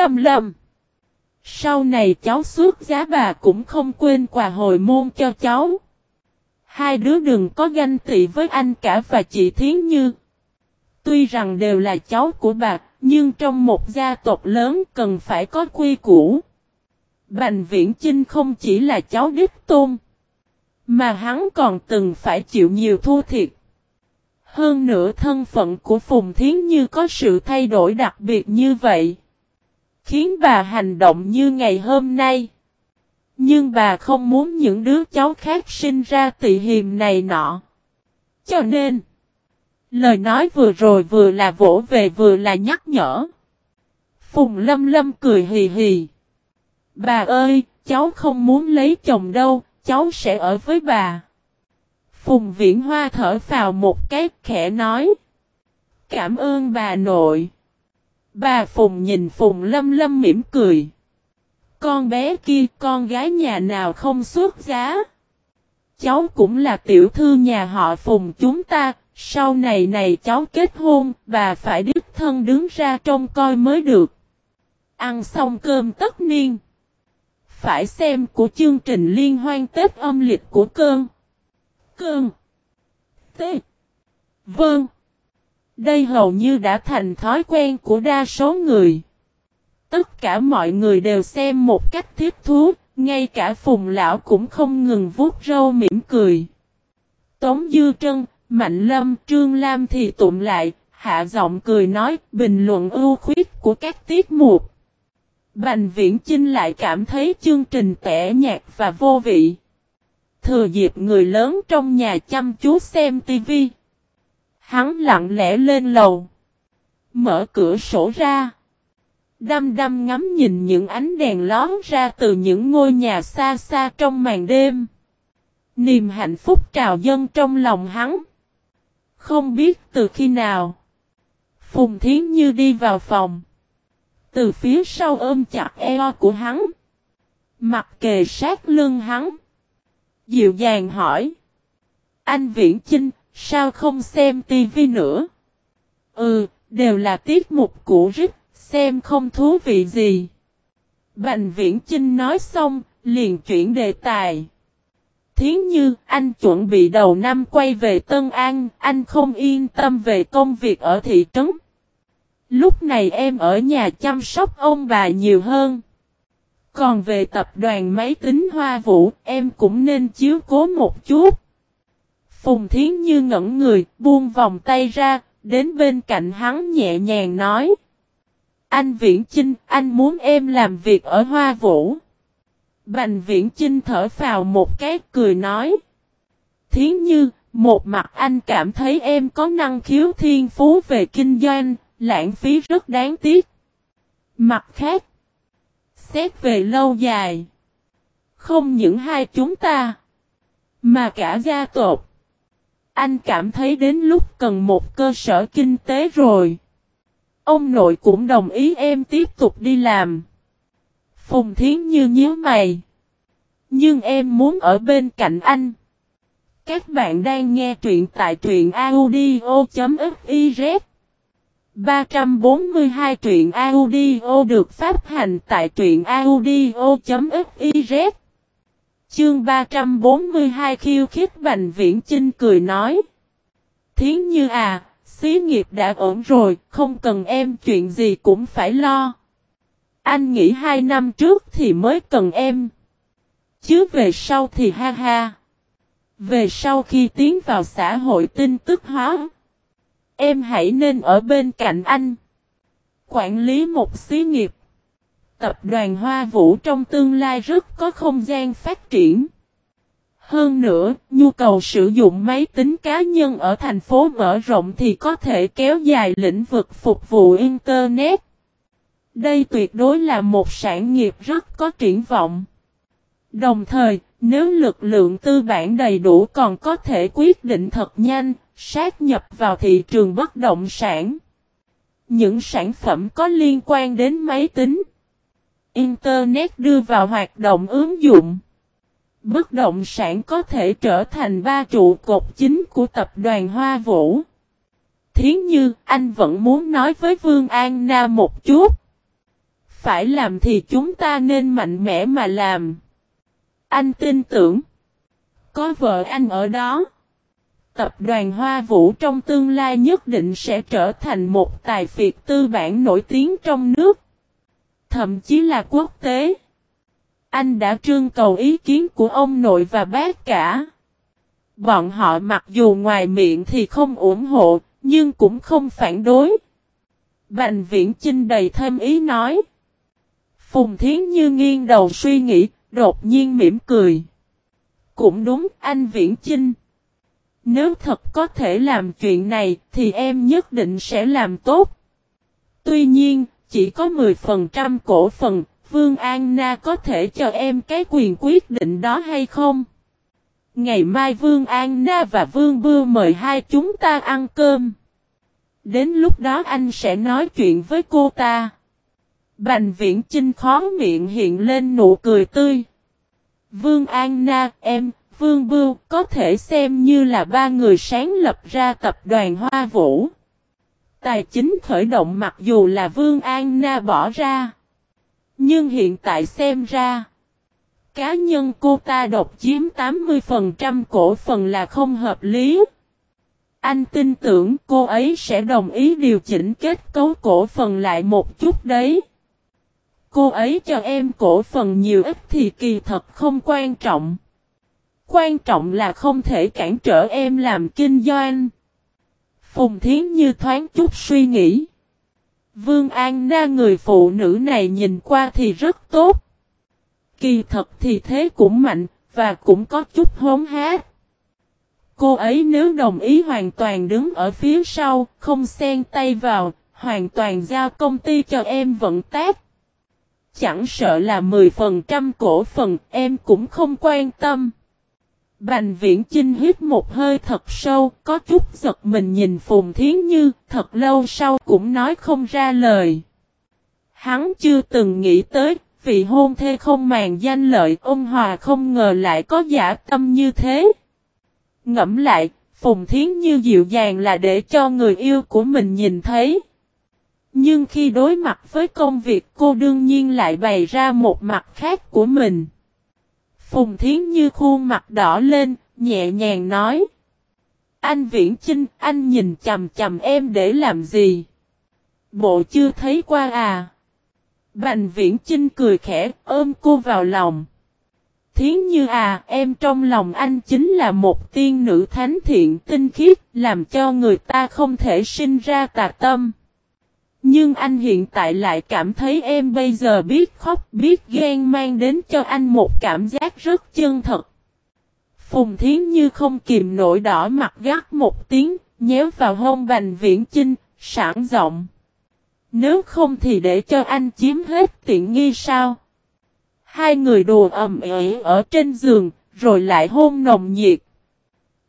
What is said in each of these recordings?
Lâm Lâm. Sau này cháu xuất giá bà cũng không quên quà hồi môn cho cháu. Hai đứa đừng có ganh tị với anh cả và chị Thiến Như. Tuy rằng đều là cháu của bà, nhưng trong một gia tộc lớn cần phải có quy củ. Bành Viễn Chinh không chỉ là cháu đích tôn, mà hắn còn từng phải chịu nhiều thua thiệt. Hơn nữa thân phận của Phùng Thiến Như có sự thay đổi đặc biệt như vậy. Khiến bà hành động như ngày hôm nay. Nhưng bà không muốn những đứa cháu khác sinh ra tị hiềm này nọ. Cho nên, lời nói vừa rồi vừa là vỗ về vừa là nhắc nhở. Phùng Lâm Lâm cười hì hì. Bà ơi, cháu không muốn lấy chồng đâu, cháu sẽ ở với bà. Phùng Viễn Hoa thở vào một cái khẽ nói. Cảm ơn bà nội. Bà Phùng nhìn Phùng Lâm Lâm mỉm cười. Con bé kia con gái nhà nào không xuất giá. Cháu cũng là tiểu thư nhà họ Phùng chúng ta. Sau này này cháu kết hôn, bà phải đích thân đứng ra trông coi mới được. Ăn xong cơm tất niên. Phải xem của chương trình liên hoan Tết âm lịch của cơn. Cơn. T. Vâng. Đây hầu như đã thành thói quen của đa số người. Tất cả mọi người đều xem một cách thiết thú, ngay cả phùng lão cũng không ngừng vuốt râu mỉm cười. Tống Dư Trân, Mạnh Lâm, Trương Lam thì tụm lại, hạ giọng cười nói, bình luận ưu khuyết của các tiết mục. Bành Viễn Chinh lại cảm thấy chương trình tẻ nhạt và vô vị. Thừa dịp người lớn trong nhà chăm chú xem tivi. Hắn lặng lẽ lên lầu. Mở cửa sổ ra. Đăm đăm ngắm nhìn những ánh đèn lón ra từ những ngôi nhà xa xa trong màn đêm. Niềm hạnh phúc trào dân trong lòng hắn. Không biết từ khi nào. Phùng Thiến Như đi vào phòng. Từ phía sau ôm chặt eo của hắn. Mặt kề sát lưng hắn. Dịu dàng hỏi. Anh Viễn Chinh, sao không xem tivi nữa? Ừ, đều là tiết mục cũ rít, xem không thú vị gì. Bành Viễn Chinh nói xong, liền chuyển đề tài. Thiến như, anh chuẩn bị đầu năm quay về Tân An, anh không yên tâm về công việc ở thị trấn. Lúc này em ở nhà chăm sóc ông bà nhiều hơn. Còn về tập đoàn máy tính Hoa Vũ, em cũng nên chiếu cố một chút. Phùng Thiến Như ngẩn người, buông vòng tay ra, đến bên cạnh hắn nhẹ nhàng nói. Anh Viễn Chinh, anh muốn em làm việc ở Hoa Vũ. Bành Viễn Chinh thở vào một cái cười nói. Thiến Như, một mặt anh cảm thấy em có năng khiếu thiên phú về kinh doanh, lãng phí rất đáng tiếc. Mặt khác, xét về lâu dài, không những hai chúng ta, mà cả gia tộc. Anh cảm thấy đến lúc cần một cơ sở kinh tế rồi. Ông nội cũng đồng ý em tiếp tục đi làm. Phùng Thiến Như nhíu mày. Nhưng em muốn ở bên cạnh anh. Các bạn đang nghe truyện tại truyện audio.fiz 342 truyện audio được phát hành tại truyện audio.fiz Chương 342 khiêu khích Bành Viễn Chinh cười nói Thiến như à, xí nghiệp đã ổn rồi, không cần em chuyện gì cũng phải lo. Anh nghĩ hai năm trước thì mới cần em. Chứ về sau thì ha ha. Về sau khi tiến vào xã hội tin tức hóa. Em hãy nên ở bên cạnh anh. Quản lý một xí nghiệp. Tập đoàn Hoa Vũ trong tương lai rất có không gian phát triển. Hơn nữa, nhu cầu sử dụng máy tính cá nhân ở thành phố mở rộng thì có thể kéo dài lĩnh vực phục vụ Internet. Đây tuyệt đối là một sản nghiệp rất có triển vọng. Đồng thời, nếu lực lượng tư bản đầy đủ còn có thể quyết định thật nhanh, sát nhập vào thị trường bất động sản. Những sản phẩm có liên quan đến máy tính, Internet đưa vào hoạt động ứng dụng. Bất động sản có thể trở thành ba trụ cột chính của tập đoàn Hoa Vũ. Thiến như, anh vẫn muốn nói với Vương An Na một chút. Phải làm thì chúng ta nên mạnh mẽ mà làm. Anh tin tưởng. Có vợ anh ở đó. Tập đoàn Hoa Vũ trong tương lai nhất định sẽ trở thành một tài phiệt tư bản nổi tiếng trong nước. Thậm chí là quốc tế. Anh đã trương cầu ý kiến của ông nội và bác cả. Bọn họ mặc dù ngoài miệng thì không ủng hộ, nhưng cũng không phản đối. Bành viễn Chinh đầy thêm ý nói. Phùng Thiến Như nghiêng đầu suy nghĩ, đột nhiên mỉm cười. Cũng đúng anh Viễn Chinh. Nếu thật có thể làm chuyện này thì em nhất định sẽ làm tốt. Tuy nhiên, chỉ có 10% cổ phần, Vương An Na có thể cho em cái quyền quyết định đó hay không? Ngày mai Vương An Na và Vương Bưu mời hai chúng ta ăn cơm. Đến lúc đó anh sẽ nói chuyện với cô ta. Bành viễn Trinh khó miệng hiện lên nụ cười tươi. Vương An Na, em, Vương Bưu có thể xem như là ba người sáng lập ra tập đoàn Hoa Vũ. Tài chính khởi động mặc dù là Vương An Na bỏ ra. Nhưng hiện tại xem ra, cá nhân cô ta độc chiếm 80% cổ phần là không hợp lý. Anh tin tưởng cô ấy sẽ đồng ý điều chỉnh kết cấu cổ phần lại một chút đấy. Cô ấy cho em cổ phần nhiều ít thì kỳ thật không quan trọng. Quan trọng là không thể cản trở em làm kinh doanh. Phùng Thiến Như thoáng chút suy nghĩ. Vương An Na người phụ nữ này nhìn qua thì rất tốt. Kỳ thật thì thế cũng mạnh, và cũng có chút hốn hát. Cô ấy nếu đồng ý hoàn toàn đứng ở phía sau, không xen tay vào, hoàn toàn giao công ty cho em vận tác. Chẳng sợ là 10% cổ phần, em cũng không quan tâm. Bành viễn Trinh hít một hơi thật sâu, có chút giật mình nhìn Phùng Thiến Như, thật lâu sau cũng nói không ra lời. Hắn chưa từng nghĩ tới, vị hôn thê không màng danh lợi, ông Hòa không ngờ lại có giả tâm như thế. Ngẫm lại, Phùng Thiến Như dịu dàng là để cho người yêu của mình nhìn thấy. Nhưng khi đối mặt với công việc cô đương nhiên lại bày ra một mặt khác của mình. Phùng Thiến Như khuôn mặt đỏ lên, nhẹ nhàng nói. Anh Viễn Chinh, anh nhìn chầm chầm em để làm gì? Bộ chưa thấy qua à? Bành Viễn Chinh cười khẽ, ôm cô vào lòng. Thiến Như à, em trong lòng anh chính là một tiên nữ thánh thiện tinh khiết, làm cho người ta không thể sinh ra tà tâm. Nhưng anh hiện tại lại cảm thấy em bây giờ biết khóc, biết ghen mang đến cho anh một cảm giác rất chân thật. Phùng Thiến Như không kìm nổi đỏ mặt gắt một tiếng, nhéo vào hông Bành Viễn Chinh, sẵn giọng. Nếu không thì để cho anh chiếm hết tiện nghi sao? Hai người đùa ầm ĩ ở trên giường, rồi lại hôn nồng nhiệt.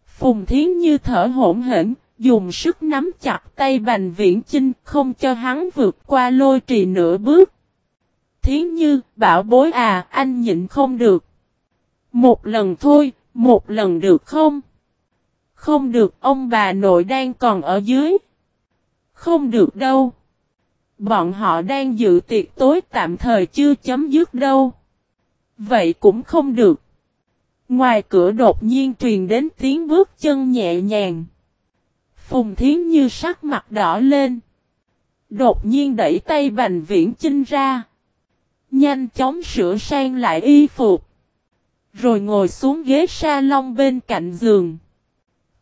Phùng Thiến Như thở hổn hển, dùng sức nắm chặt tay Bành Viễn Chinh không cho hắn vượt qua lôi trì nửa bước. Thiến Như, bảo bối à, anh nhịn không được. Một lần thôi, một lần được không? Không được, ông bà nội đang còn ở dưới. Không được đâu. Bọn họ đang dự tiệc tối tạm thời chưa chấm dứt đâu. Vậy cũng không được. Ngoài cửa đột nhiên truyền đến tiếng bước chân nhẹ nhàng. Phùng Thiến Như sắc mặt đỏ lên. Đột nhiên đẩy tay Bành Viễn Chinh ra. Nhanh chóng sửa sang lại y phục. Rồi ngồi xuống ghế salon bên cạnh giường.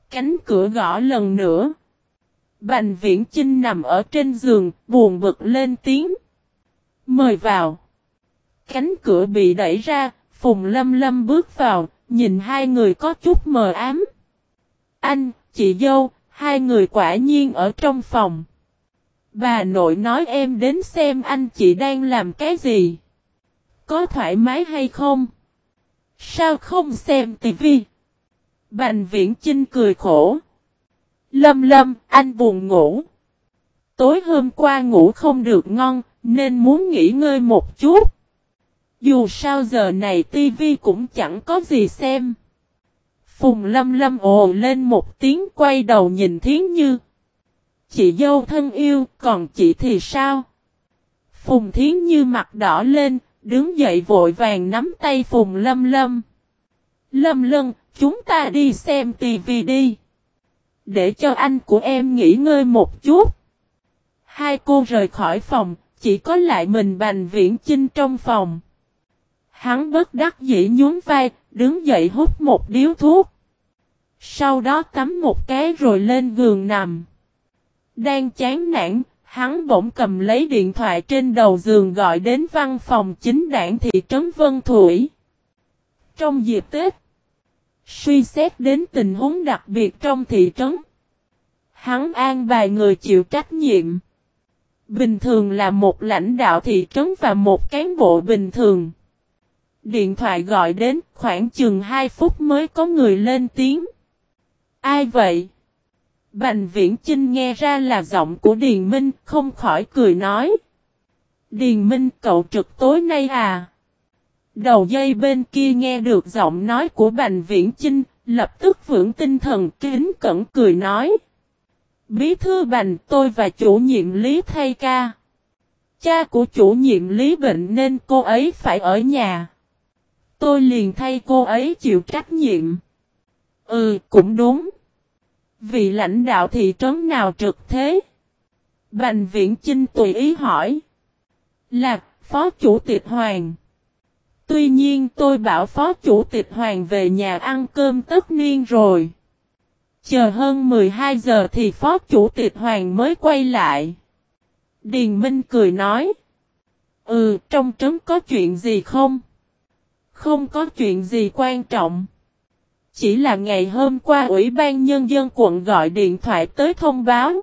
Cánh cửa gõ lần nữa. Bành Viễn Chinh nằm ở trên giường, buồn bực lên tiếng. Mời vào. Cánh cửa bị đẩy ra, Phùng Lâm Lâm bước vào, nhìn hai người có chút mờ ám. Anh, chị dâu, hai người quả nhiên ở trong phòng. Bà nội nói em đến xem anh chị đang làm cái gì. Có thoải mái hay không? Sao không xem tivi? Bành viễn Trinh cười khổ. Lâm lâm, anh buồn ngủ. Tối hôm qua ngủ không được ngon, nên muốn nghỉ ngơi một chút. Dù sao giờ này tivi cũng chẳng có gì xem. Phùng lâm lâm ồ lên một tiếng quay đầu nhìn Thiến Như. Chị dâu thân yêu, còn chị thì sao? Phùng Thiến Như mặt đỏ lên, đứng dậy vội vàng nắm tay Phùng Lâm Lâm. Lâm Lâm, chúng ta đi xem tivi đi. Để cho anh của em nghỉ ngơi một chút. Hai cô rời khỏi phòng, chỉ có lại mình Bành Viễn Chinh trong phòng. Hắn bất đắc dĩ nhún vai, đứng dậy hút một điếu thuốc. Sau đó tắm một cái rồi lên giường nằm. Đang chán nản, hắn bỗng cầm lấy điện thoại trên đầu giường gọi đến văn phòng chính đảng thị trấn Vân Thủy. Trong dịp Tết, suy xét đến tình huống đặc biệt trong thị trấn, hắn an bài người chịu trách nhiệm. Bình thường là một lãnh đạo thị trấn và một cán bộ bình thường. Điện thoại gọi đến khoảng chừng 2 phút mới có người lên tiếng. Ai vậy? Bành viễn Trinh nghe ra là giọng của Điền Minh, không khỏi cười nói. Điền Minh cậu trực tối nay à? Đầu dây bên kia nghe được giọng nói của Bành Viễn Chinh, lập tức vững tinh thần kính cẩn cười nói. Bí thư Bành tôi và chủ nhiệm Lý thay ca. Cha của chủ nhiệm Lý bệnh nên cô ấy phải ở nhà. Tôi liền thay cô ấy chịu trách nhiệm. Ừ, cũng đúng. Vị lãnh đạo thị trấn nào trực thế? Bành viễn Chinh tùy ý hỏi. Là, phó chủ tịch Hoàng. Tuy nhiên tôi bảo phó chủ tịch Hoàng về nhà ăn cơm tất niên rồi. Chờ hơn 12 giờ thì phó chủ tịch Hoàng mới quay lại. Điền Minh cười nói. Ừ, trong trấn có chuyện gì không? Không có chuyện gì quan trọng. Chỉ là ngày hôm qua Ủy ban Nhân dân quận gọi điện thoại tới thông báo.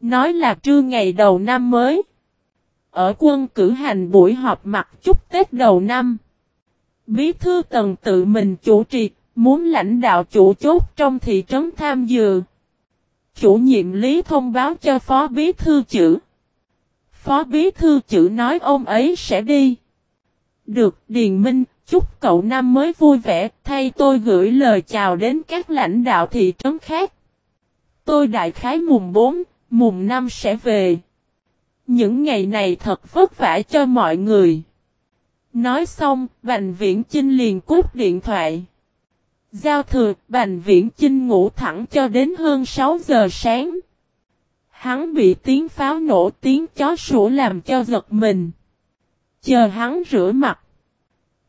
Nói là trưa ngày đầu năm mới. Ở quân cử hành buổi họp mặt chúc Tết đầu năm. Bí thư tần tự mình chủ trì, muốn lãnh đạo chủ chốt trong thị trấn tham dự. Chủ nhiệm lý thông báo cho phó bí thư chữ. Phó bí thư chữ nói ông ấy sẽ đi. Được, Điền Minh, chúc cậu năm mới vui vẻ, thay tôi gửi lời chào đến các lãnh đạo thị trấn khác. Tôi đại khái mùng 4, mùng 5 sẽ về. Những ngày này thật vất vả cho mọi người. Nói xong, Bành Viễn Chinh liền cút điện thoại. Giao thừa, Bành Viễn Chinh ngủ thẳng cho đến hơn 6 giờ sáng. Hắn bị tiếng pháo nổ tiếng chó sủa làm cho giật mình. Chờ hắn rửa mặt.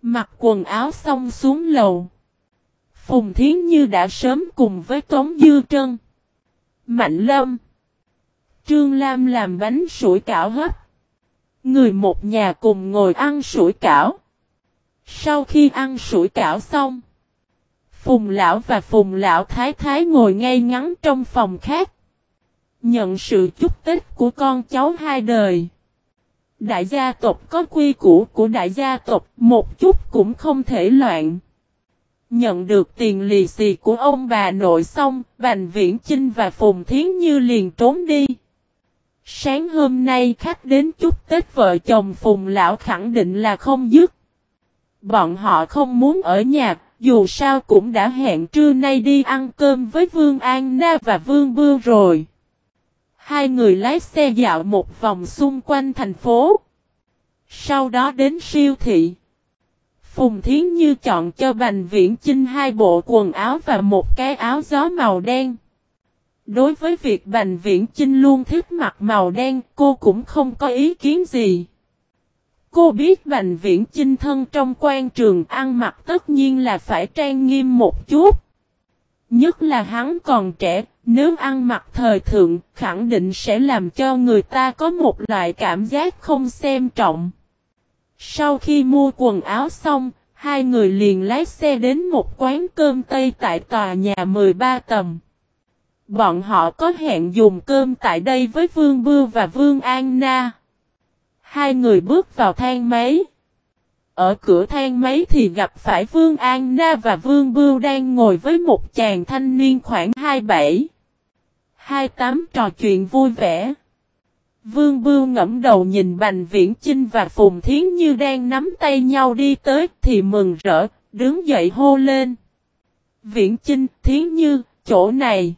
Mặc quần áo xong xuống lầu. Phùng Thiến Như đã sớm cùng với Tống Dư Trân. Mạnh Lâm. Trương Lam làm bánh sủi cảo hấp. Người một nhà cùng ngồi ăn sủi cảo. Sau khi ăn sủi cảo xong. Phùng Lão và Phùng Lão Thái Thái ngồi ngay ngắn trong phòng khác. Nhận sự chúc Tết của con cháu hai đời. Đại gia tộc có quy củ của đại gia tộc, một chút cũng không thể loạn. Nhận được tiền lì xì của ông bà nội xong, Bành Viễn Chinh và Phùng Thiến Như liền trốn đi. Sáng hôm nay khách đến chúc Tết vợ chồng Phùng Lão khẳng định là không dứt. Bọn họ không muốn ở nhà, dù sao cũng đã hẹn trưa nay đi ăn cơm với Vương An Na và Vương Bưu rồi. Hai người lái xe dạo một vòng xung quanh thành phố. Sau đó đến siêu thị. Phùng Thiến Như chọn cho Bành Viễn Chinh hai bộ quần áo và một cái áo gió màu đen. Đối với việc Bành Viễn Chinh luôn thích mặc màu đen, cô cũng không có ý kiến gì. Cô biết Bành Viễn Chinh thân trong quan trường ăn mặc tất nhiên là phải trang nghiêm một chút. Nhất là hắn còn trẻ, nếu ăn mặc thời thượng, khẳng định sẽ làm cho người ta có một loại cảm giác không xem trọng. Sau khi mua quần áo xong, hai người liền lái xe đến một quán cơm Tây tại tòa nhà 13 tầng. Bọn họ có hẹn dùng cơm tại đây với Vương Bưu và Vương An Na. Hai người bước vào thang máy. Ở cửa thang máy thì gặp phải Vương An Na và Vương Bưu đang ngồi với một chàng thanh niên khoảng 27. 28 trò chuyện vui vẻ. Vương Bưu ngẫm đầu nhìn Bành Viễn Chinh và Phùng Thiến Như đang nắm tay nhau đi tới thì mừng rỡ, đứng dậy hô lên. Viễn Chinh, Thiến Như, chỗ này.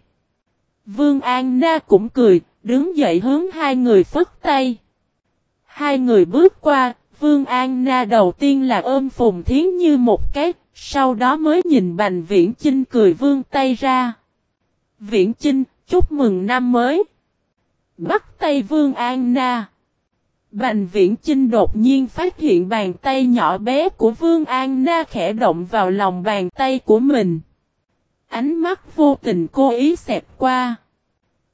Vương An Na cũng cười, đứng dậy hướng hai người phất tay. Hai người bước qua, Vương An Na đầu tiên là ôm Phùng Thiến Như một cái, sau đó mới nhìn Bành Viễn Chinh cười vương tay ra. Viễn Chinh, chúc mừng năm mới. Bắt tay Vương An Na. Bành Viễn Chinh đột nhiên phát hiện bàn tay nhỏ bé của Vương An Na khẽ động vào lòng bàn tay của mình. Ánh mắt vô tình cố ý xẹp qua.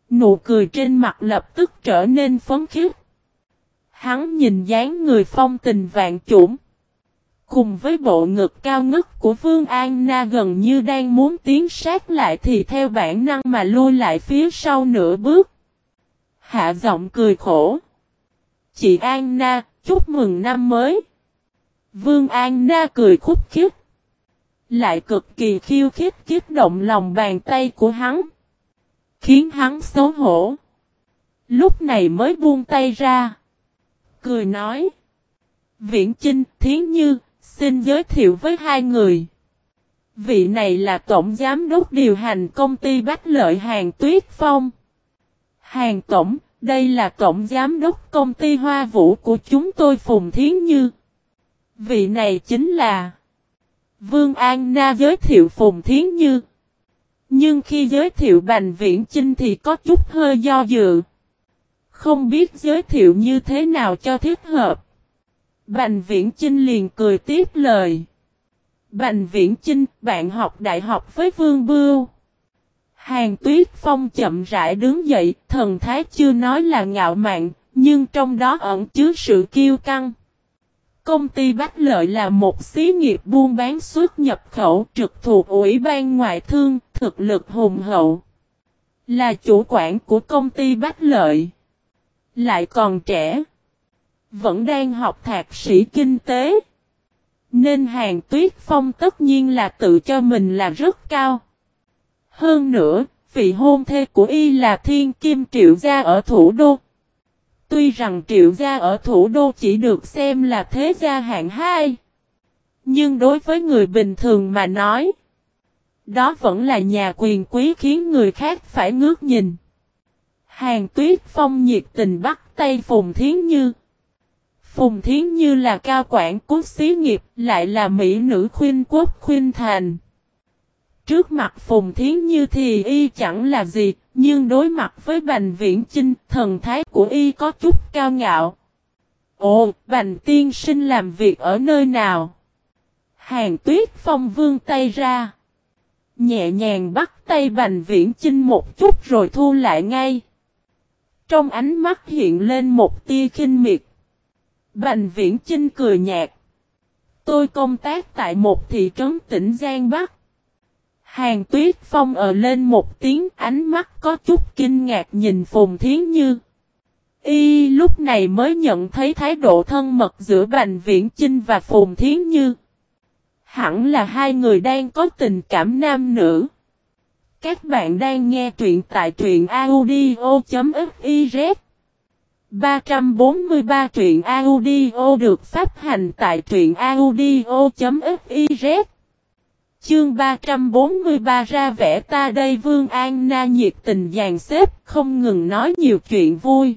Nụ cười trên mặt lập tức trở nên phấn khích. Hắn nhìn dáng người phong tình vạn chủng. Cùng với bộ ngực cao ngất của Vương An Na gần như đang muốn tiến sát lại thì theo bản năng mà lui lại phía sau nửa bước. Hạ giọng cười khổ. Chị An Na, chúc mừng năm mới. Vương An Na cười khúc khích. Lại cực kỳ khiêu khích kiếp động lòng bàn tay của hắn. Khiến hắn xấu hổ. Lúc này mới buông tay ra. Cười nói. Viễn Chinh, Thiến Như, xin giới thiệu với hai người. Vị này là Tổng Giám đốc điều hành công ty Bách Lợi Hàng Tuyết Phong. Hàng Tổng, đây là Tổng Giám đốc công ty Hoa Vũ của chúng tôi Phùng Thiến Như. Vị này chính là Vương An Na giới thiệu Phùng Thiến Như. Nhưng khi giới thiệu Bành Viễn Chinh thì có chút hơi do dự. Không biết giới thiệu như thế nào cho thích hợp. Bành Viễn Chinh liền cười tiếp lời. Bành Viễn Chinh, bạn học đại học với Vương Bưu. Hàng Tuyết Phong chậm rãi đứng dậy, thần thái chưa nói là ngạo mạn, nhưng trong đó ẩn chứa sự kiêu căng. Công ty Bách Lợi là một xí nghiệp buôn bán xuất nhập khẩu trực thuộc Ủy ban Ngoại thương, thực lực hùng hậu. Là chủ quản của công ty Bách Lợi. Lại còn trẻ. Vẫn đang học thạc sĩ kinh tế. Nên hàng tuyết phong tất nhiên là tự cho mình là rất cao. Hơn nữa, vị hôn thê của y là thiên kim triệu gia ở thủ đô. Tuy rằng triệu gia ở thủ đô chỉ được xem là thế gia hạng hai. Nhưng đối với người bình thường mà nói, đó vẫn là nhà quyền quý khiến người khác phải ngước nhìn. Hàng tuyết phong nhiệt tình bắt tay Phùng Thiến Như. Phùng Thiến Như là cao quản của xí nghiệp, lại là mỹ nữ khuyên quốc khuyên thành. Trước mặt Phùng Thiến Như thì y chẳng là gì, nhưng đối mặt với Bành Viễn Chinh, thần thái của y có chút cao ngạo. Ồ, Bành Tiên Sinh làm việc ở nơi nào? Hàng tuyết phong vương tay ra. Nhẹ nhàng bắt tay Bành Viễn Chinh một chút rồi thu lại ngay. Trong ánh mắt hiện lên một tia khinh miệt. Bành Viễn Chinh cười nhạt. Tôi công tác tại một thị trấn tỉnh Giang Bắc. Hàng tuyết phong ở lên một tiếng, ánh mắt có chút kinh ngạc nhìn Phùng Thiến Như. Y lúc này mới nhận thấy thái độ thân mật giữa Bành Viễn Chinh và Phùng Thiến Như. Hẳn là hai người đang có tình cảm nam nữ. Các bạn đang nghe truyện tại truyện audio.fiz 343 truyện audio được phát hành tại truyện audio.fiz Chương 343 ra vẻ ta đây Vương An Na nhiệt tình dàn xếp, không ngừng nói nhiều chuyện vui.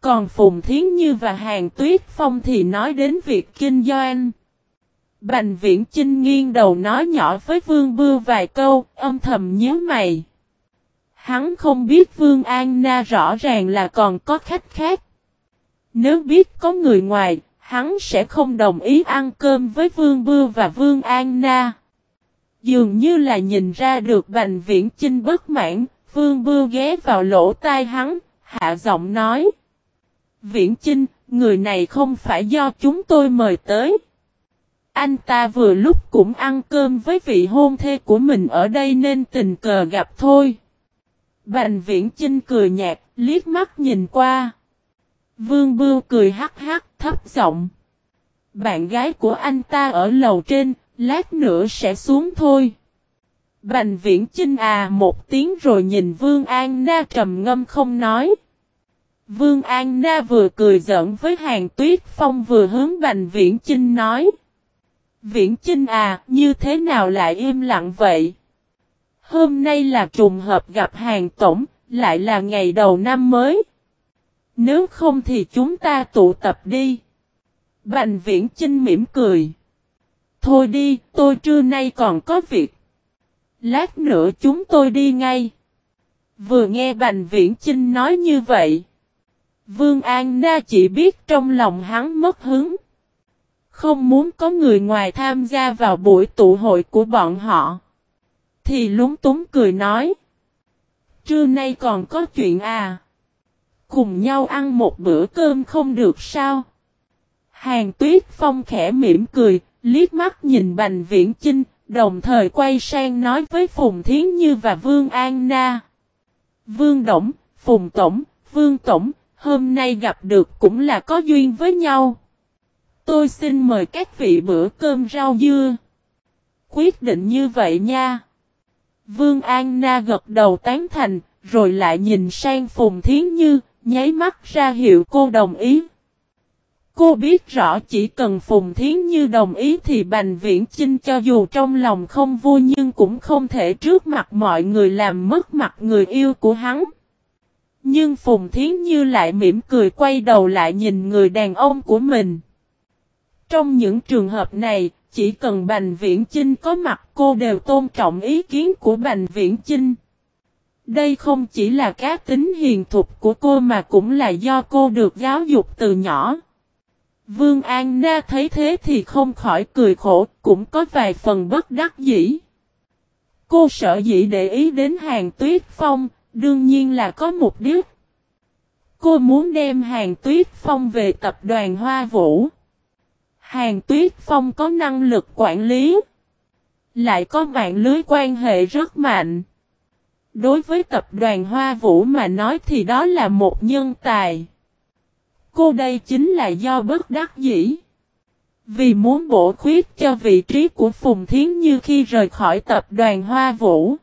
Còn Phùng Thiến Như và Hàng Tuyết Phong thì nói đến việc kinh doanh. Bành viễn Trinh nghiêng đầu nói nhỏ với Vương Bưu vài câu, âm thầm nhớ mày. Hắn không biết Vương An Na rõ ràng là còn có khách khác. Nếu biết có người ngoài, hắn sẽ không đồng ý ăn cơm với Vương Bưu và Vương An Na. Dường như là nhìn ra được Bành Viễn Chinh bất mãn, Vương Bưu ghé vào lỗ tai hắn, hạ giọng nói. Viễn Chinh, người này không phải do chúng tôi mời tới. Anh ta vừa lúc cũng ăn cơm với vị hôn thê của mình ở đây nên tình cờ gặp thôi. Bành viễn Chinh cười nhạt, liếc mắt nhìn qua. Vương Bưu cười hắc hắc, thấp giọng. Bạn gái của anh ta ở lầu trên, lát nữa sẽ xuống thôi. Bành viễn Chinh à một tiếng rồi nhìn Vương An Na trầm ngâm không nói. Vương An Na vừa cười giỡn với hàng tuyết phong vừa hướng Bành Viễn Chinh nói. Viễn Chinh à, như thế nào lại im lặng vậy? Hôm nay là trùng hợp gặp hàng tổng, lại là ngày đầu năm mới. Nếu không thì chúng ta tụ tập đi. Bành viễn Chinh mỉm cười. Thôi đi, tôi trưa nay còn có việc. Lát nữa chúng tôi đi ngay. Vừa nghe Bành Viễn Chinh nói như vậy. Vương An Na chỉ biết trong lòng hắn mất hứng. Không muốn có người ngoài tham gia vào buổi tụ hội của bọn họ. Thì lúng túng cười nói. Trưa nay còn có chuyện à. Cùng nhau ăn một bữa cơm không được sao. Hàng tuyết phong khẽ mỉm cười, liếc mắt nhìn Bành Viễn Chinh, đồng thời quay sang nói với Phùng Thiến Như và Vương An Na. Vương Động, Phùng Tổng, Vương Tổng, hôm nay gặp được cũng là có duyên với nhau. Tôi xin mời các vị bữa cơm rau dưa. Quyết định như vậy nha. Vương An Na gật đầu tán thành, rồi lại nhìn sang Phùng Thiến Như, nháy mắt ra hiệu cô đồng ý. Cô biết rõ chỉ cần Phùng Thiến Như đồng ý thì Bành Viễn Chinh cho dù trong lòng không vui nhưng cũng không thể trước mặt mọi người làm mất mặt người yêu của hắn. Nhưng Phùng Thiến Như lại mỉm cười quay đầu lại nhìn người đàn ông của mình. Trong những trường hợp này, chỉ cần Bành Viễn Chinh có mặt cô đều tôn trọng ý kiến của Bành Viễn Chinh. Đây không chỉ là cá tính hiền thục của cô mà cũng là do cô được giáo dục từ nhỏ. Vương An Na thấy thế thì không khỏi cười khổ, cũng có vài phần bất đắc dĩ. Cô sợ dĩ để ý đến hàng tuyết phong, đương nhiên là có mục đích. Cô muốn đem hàng tuyết phong về tập đoàn Hoa Vũ. Hàng tuyết phong có năng lực quản lý. Lại có mạng lưới quan hệ rất mạnh. Đối với tập đoàn Hoa Vũ mà nói thì đó là một nhân tài. Cô đây chính là do bất đắc dĩ. Vì muốn bổ khuyết cho vị trí của Phùng Thiến Như khi rời khỏi tập đoàn Hoa Vũ.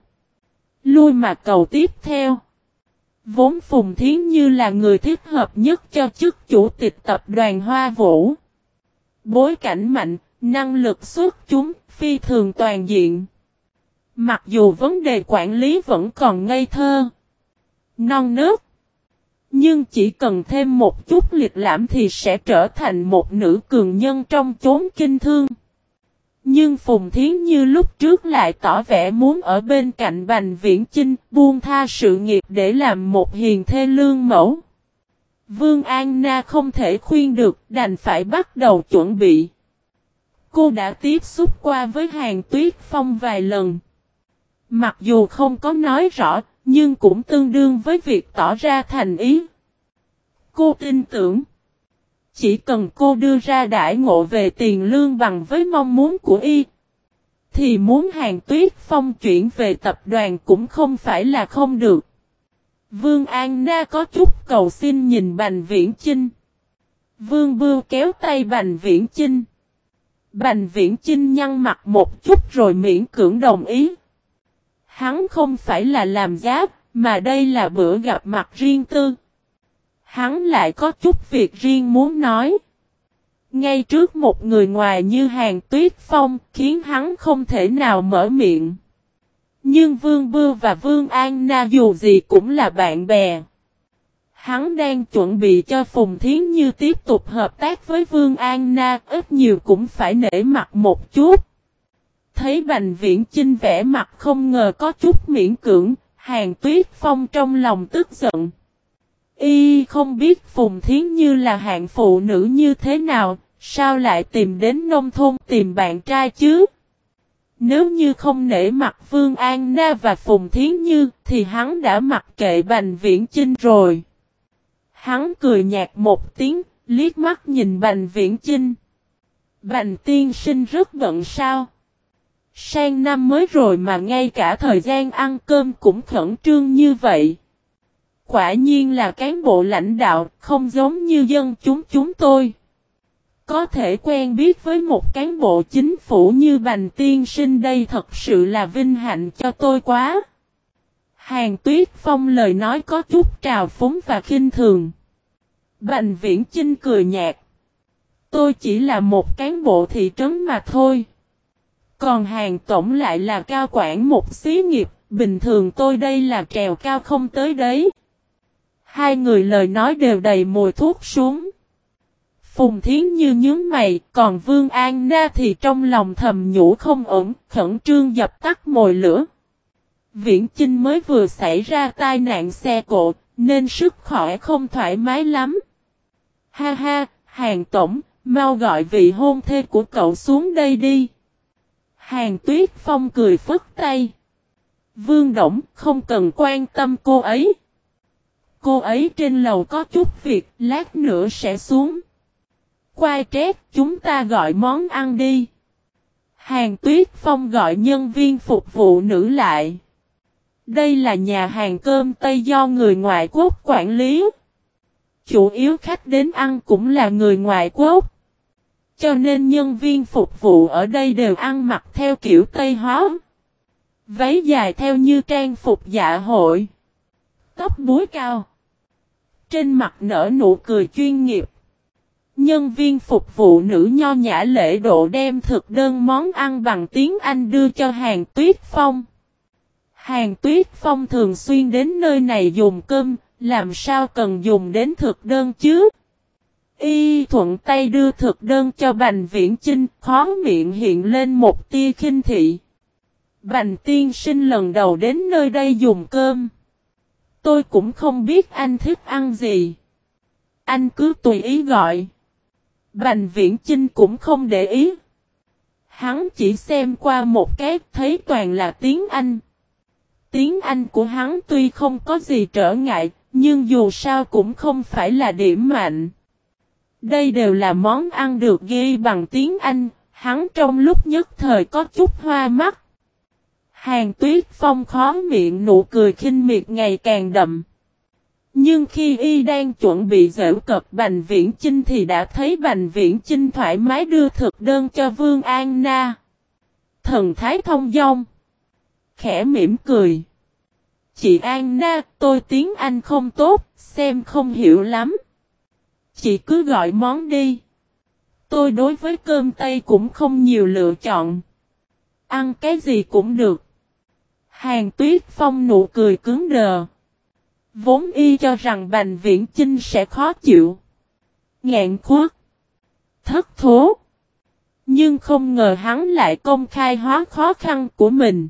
Lui mà cầu tiếp theo. Vốn Phùng Thiến Như là người thích hợp nhất cho chức chủ tịch tập đoàn Hoa Vũ. Bối cảnh mạnh, năng lực xuất chúng, phi thường toàn diện. Mặc dù vấn đề quản lý vẫn còn ngây thơ. Non nớt Nhưng chỉ cần thêm một chút liệt lãm thì sẽ trở thành một nữ cường nhân trong chốn kinh thương. Nhưng Phùng Thiến Như lúc trước lại tỏ vẻ muốn ở bên cạnh Bành Viễn Chinh buông tha sự nghiệp để làm một hiền thê lương mẫu. Vương An Na không thể khuyên được đành phải bắt đầu chuẩn bị. Cô đã tiếp xúc qua với hàng tuyết phong vài lần. Mặc dù không có nói rõ, nhưng cũng tương đương với việc tỏ ra thành ý. Cô tin tưởng. Chỉ cần cô đưa ra đại ngộ về tiền lương bằng với mong muốn của y. Thì muốn hàng tuyết phong chuyển về tập đoàn cũng không phải là không được. Vương An Na có chút cầu xin nhìn Bành Viễn Chinh. Vương Bưu kéo tay Bành Viễn Chinh. Bành Viễn Chinh nhăn mặt một chút rồi miễn cưỡng đồng ý. Hắn không phải là làm giáp, mà đây là bữa gặp mặt riêng tư. Hắn lại có chút việc riêng muốn nói. Ngay trước một người ngoài như hàng tuyết phong khiến hắn không thể nào mở miệng. Nhưng Vương Bưu và Vương An Na dù gì cũng là bạn bè. Hắn đang chuẩn bị cho Phùng Thiến Như tiếp tục hợp tác với Vương An Na, ít nhiều cũng phải nể mặt một chút. Thấy Bành Viễn Chinh vẽ mặt không ngờ có chút miễn cưỡng, hàng tuyết phong trong lòng tức giận. Y không biết Phùng Thiến Như là hạng phụ nữ như thế nào, sao lại tìm đến nông thôn tìm bạn trai chứ? Nếu như không nể mặt Vương An Na và Phùng Thiến Như thì hắn đã mặc kệ Bành Viễn Chinh rồi. Hắn cười nhạt một tiếng, liếc mắt nhìn Bành Viễn Chinh. Bành tiên sinh rất bận sao? Sang năm mới rồi mà ngay cả thời gian ăn cơm cũng khẩn trương như vậy. Quả nhiên là cán bộ lãnh đạo, không giống như dân chúng chúng tôi. Có thể quen biết với một cán bộ chính phủ như Bành Tiên Sinh đây thật sự là vinh hạnh cho tôi quá. Hàng Tuyết Phong lời nói có chút trào phúng và khinh thường. Bành Viễn Chinh cười nhạt. Tôi chỉ là một cán bộ thị trấn mà thôi. Còn hàng tổng lại là cao quản một xí nghiệp, bình thường tôi đây là trèo cao không tới đấy. Hai người lời nói đều đầy mùi thuốc súng. Phùng Thiến Như nhướng mày, còn Vương An Na thì trong lòng thầm nhủ không ổn, khẩn trương dập tắt mồi lửa. Viễn Chinh mới vừa xảy ra tai nạn xe cộ, nên sức khỏe không thoải mái lắm. Ha ha, hàng tổng, mau gọi vị hôn thê của cậu xuống đây đi. Hàng tuyết phong cười phức tay. Vương Động không cần quan tâm cô ấy. Cô ấy trên lầu có chút việc, lát nữa sẽ xuống. Quai trét, chúng ta gọi món ăn đi. Hàng tuyết phong gọi nhân viên phục vụ nữ lại. Đây là nhà hàng cơm Tây do người ngoại quốc quản lý. Chủ yếu khách đến ăn cũng là người ngoại quốc. Cho nên nhân viên phục vụ ở đây đều ăn mặc theo kiểu Tây hóa. Váy dài theo như trang phục dạ hội. Tóc búi cao. Trên mặt nở nụ cười chuyên nghiệp. Nhân viên phục vụ nữ nho nhã lễ độ đem thực đơn món ăn bằng tiếng Anh đưa cho hàng tuyết phong. Hàng tuyết phong thường xuyên đến nơi này dùng cơm, làm sao cần dùng đến thực đơn chứ? Y thuận tay đưa thực đơn cho Bành Viễn Chinh, khó miệng hiện lên một tia khinh thị. Bành tiên sinh lần đầu đến nơi đây dùng cơm. Tôi cũng không biết anh thích ăn gì. Anh cứ tùy ý gọi. Bành Viễn Chinh cũng không để ý. Hắn chỉ xem qua một cái thấy toàn là tiếng Anh. Tiếng Anh của hắn tuy không có gì trở ngại, nhưng dù sao cũng không phải là điểm mạnh. Đây đều là món ăn được ghi bằng tiếng Anh, hắn trong lúc nhất thời có chút hoa mắt. Hàng tuyết phong khó miệng nụ cười khinh miệt ngày càng đậm. Nhưng khi y đang chuẩn bị giễu cợt Bành Viễn Chinh thì đã thấy Bành Viễn Chinh thoải mái đưa thực đơn cho Vương An Na. Thần Thái thông dong. Khẽ mỉm cười. Chị An Na, tôi tiếng Anh không tốt, xem không hiểu lắm. Chị cứ gọi món đi. Tôi đối với cơm Tây cũng không nhiều lựa chọn. Ăn cái gì cũng được. Hàng tuyết phong nụ cười cứng đờ. Vốn y cho rằng Bành Viễn Chinh sẽ khó chịu. Ngạn khuất. Thất thố. Nhưng không ngờ hắn lại công khai hóa khó khăn của mình.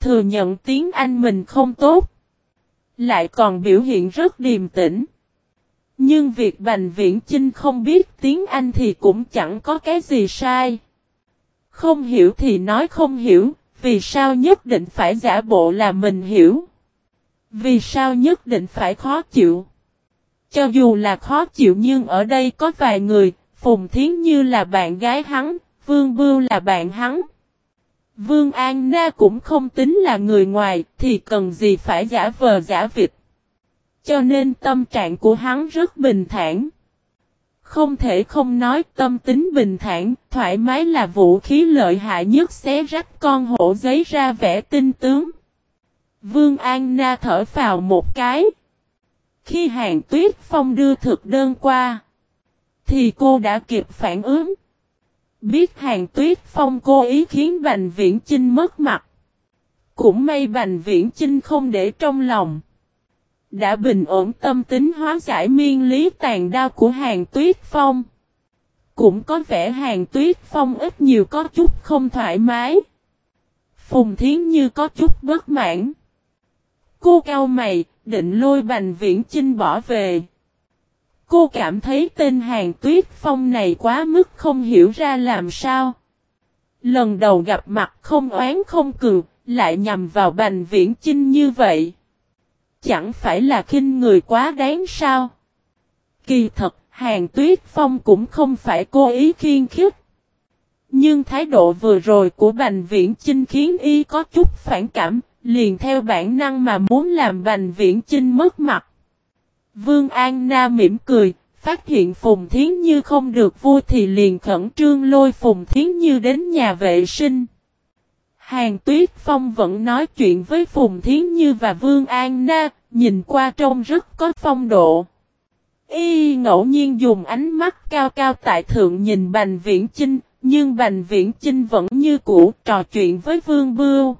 Thừa nhận tiếng Anh mình không tốt. Lại còn biểu hiện rất điềm tĩnh. Nhưng việc Bành Viễn Chinh không biết tiếng Anh thì cũng chẳng có cái gì sai. Không hiểu thì nói không hiểu, vì sao nhất định phải giả bộ là mình hiểu. Vì sao nhất định phải khó chịu. Cho dù là khó chịu nhưng ở đây có vài người, Phùng Thiến Như là bạn gái hắn, Vương Bưu là bạn hắn. Vương An Na cũng không tính là người ngoài, thì cần gì phải giả vờ giả vịt. Cho nên tâm trạng của hắn rất bình thản. Không thể không nói tâm tính bình thản, thoải mái là vũ khí lợi hại nhất xé rách con hổ giấy ra vẻ tinh tướng. Vương An Na thở vào một cái. Khi hàng tuyết phong đưa thực đơn qua, thì cô đã kịp phản ứng. Biết hàng tuyết phong cố ý khiến Bành Viễn Chinh mất mặt. Cũng may Bành Viễn Chinh không để trong lòng. Đã bình ổn tâm tính hóa giải miên lý tàn đao của hàng tuyết phong. Cũng có vẻ hàng tuyết phong ít nhiều có chút không thoải mái. Phùng Thiến Như có chút bất mãn. Cô cao mày, định lôi Bành Viễn Chinh bỏ về. Cô cảm thấy tên hàng tuyết phong này quá mức không hiểu ra làm sao. Lần đầu gặp mặt không oán không cừu, lại nhằm vào Bành Viễn Chinh như vậy. Chẳng phải là khinh người quá đáng sao? Kỳ thật, hàng tuyết phong cũng không phải cố ý khiên khích. Nhưng thái độ vừa rồi của Bành Viễn Chinh khiến y có chút phản cảm, liền theo bản năng mà muốn làm Bành Viễn Chinh mất mặt. Vương An Na mỉm cười, phát hiện Phùng Thiến Như không được vui thì liền khẩn trương lôi Phùng Thiến Như đến nhà vệ sinh. Hàng Tuyết Phong vẫn nói chuyện với Phùng Thiến Như và Vương An Na, nhìn qua trông rất có phong độ. Y ngẫu nhiên dùng ánh mắt cao cao tại thượng nhìn Bành Viễn Chinh, nhưng Bành Viễn Chinh vẫn như cũ trò chuyện với Vương Bưu.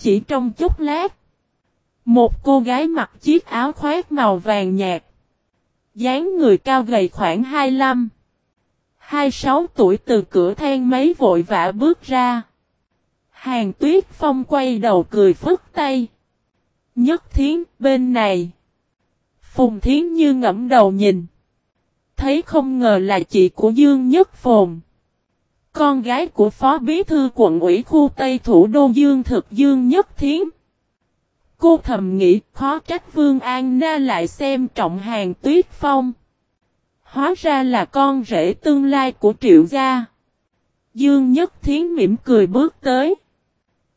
Chỉ trong chút lát, Một cô gái mặc chiếc áo khoác màu vàng nhạt. dáng người cao gầy khoảng 25. 26 tuổi từ cửa thang máy vội vã bước ra. Hàng tuyết phong quay đầu cười phức tay. Nhất thiến bên này. Phùng thiến như ngẫm đầu nhìn. Thấy không ngờ là chị của Dương Nhất Phồn. Con gái của Phó Bí Thư quận ủy khu Tây thủ đô Dương Thực Dương Nhất Thiến. Cô thầm nghĩ khó trách Vương An Na lại xem trọng hàng tuyết phong. Hóa ra là con rể tương lai của triệu gia. Dương Nhất Thiến mỉm cười bước tới.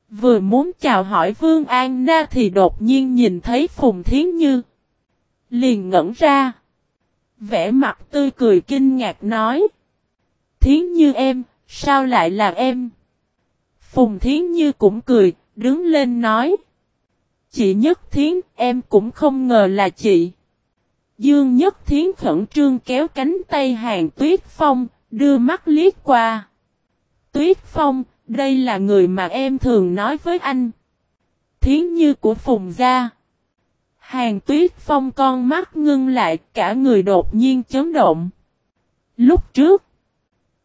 Vừa muốn chào hỏi Vương An Na thì đột nhiên nhìn thấy Phùng Thiến Như. Liền ngẩn ra. Vẽ mặt tươi cười kinh ngạc nói. Thiến Như em, sao lại là em? Phùng Thiến Như cũng cười, đứng lên nói. Chị Nhất Thiến, em cũng không ngờ là chị. Dương Nhất Thiến khẩn trương kéo cánh tay hàng Tuyết Phong, đưa mắt liếc qua. Tuyết Phong, đây là người mà em thường nói với anh. Thiến như của Phùng Gia. Hàng Tuyết Phong con mắt ngưng lại, cả người đột nhiên chấn động. Lúc trước,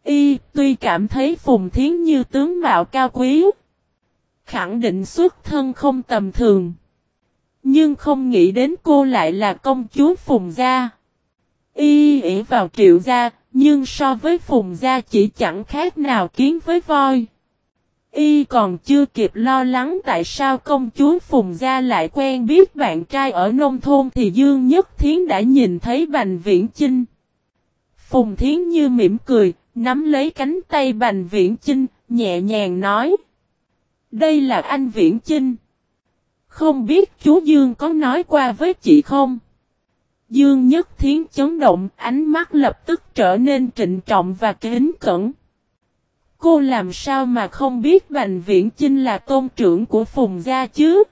y tuy cảm thấy Phùng Thiến như tướng mạo cao quý, khẳng định xuất thân không tầm thường. Nhưng không nghĩ đến cô lại là công chúa Phùng Gia. Y ỉ vào triệu gia, nhưng so với Phùng Gia chỉ chẳng khác nào kiến với voi. Y còn chưa kịp lo lắng tại sao công chúa Phùng Gia lại quen biết bạn trai ở nông thôn thì Dương Nhất Thiến đã nhìn thấy Bành Viễn Chinh. Phùng Thiến như mỉm cười, nắm lấy cánh tay Bành Viễn Chinh, nhẹ nhàng nói. Đây là anh Viễn Chinh. Không biết chú Dương có nói qua với chị không? Dương Nhất Thiến chấn động, ánh mắt lập tức trở nên trịnh trọng và kính cẩn. Cô làm sao mà không biết Bành Viễn Chinh là tôn trưởng của Phùng Gia chứ?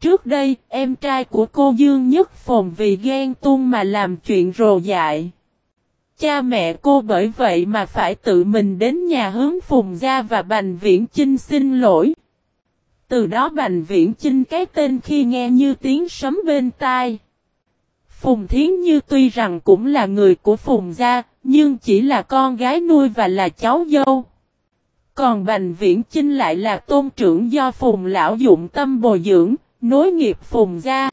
Trước đây, em trai của cô Dương Nhất Phồn vì ghen tuông mà làm chuyện rồ dại. Cha mẹ cô bởi vậy mà phải tự mình đến nhà hướng Phùng Gia và Bành Viễn Chinh xin lỗi. Từ đó Bành Viễn Chinh cái tên khi nghe như tiếng sấm bên tai. Phùng Thiến Như tuy rằng cũng là người của Phùng Gia, nhưng chỉ là con gái nuôi và là cháu dâu. Còn Bành Viễn Chinh lại là tôn trưởng do Phùng Lão dụng tâm bồi dưỡng, nối nghiệp Phùng Gia.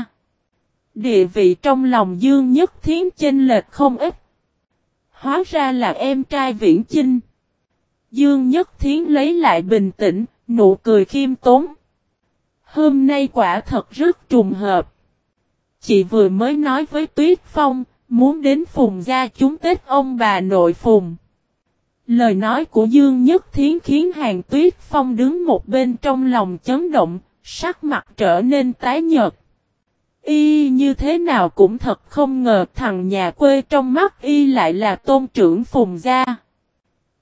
Địa vị trong lòng Dương Nhất Thiến chênh lệch không ít. Hóa ra là em trai Viễn Chinh. Dương Nhất Thiến lấy lại bình tĩnh, nụ cười khiêm tốn. Hôm nay quả thật rất trùng hợp. Chị vừa mới nói với Tuyết Phong, muốn đến Phùng gia chúng Tết ông bà nội Phùng. Lời nói của Dương Nhất Thiến khiến Hàng Tuyết Phong đứng một bên trong lòng chấn động, sắc mặt trở nên tái nhợt. Y như thế nào cũng thật không ngờ thằng nhà quê trong mắt Y lại là tôn trưởng Phùng Gia.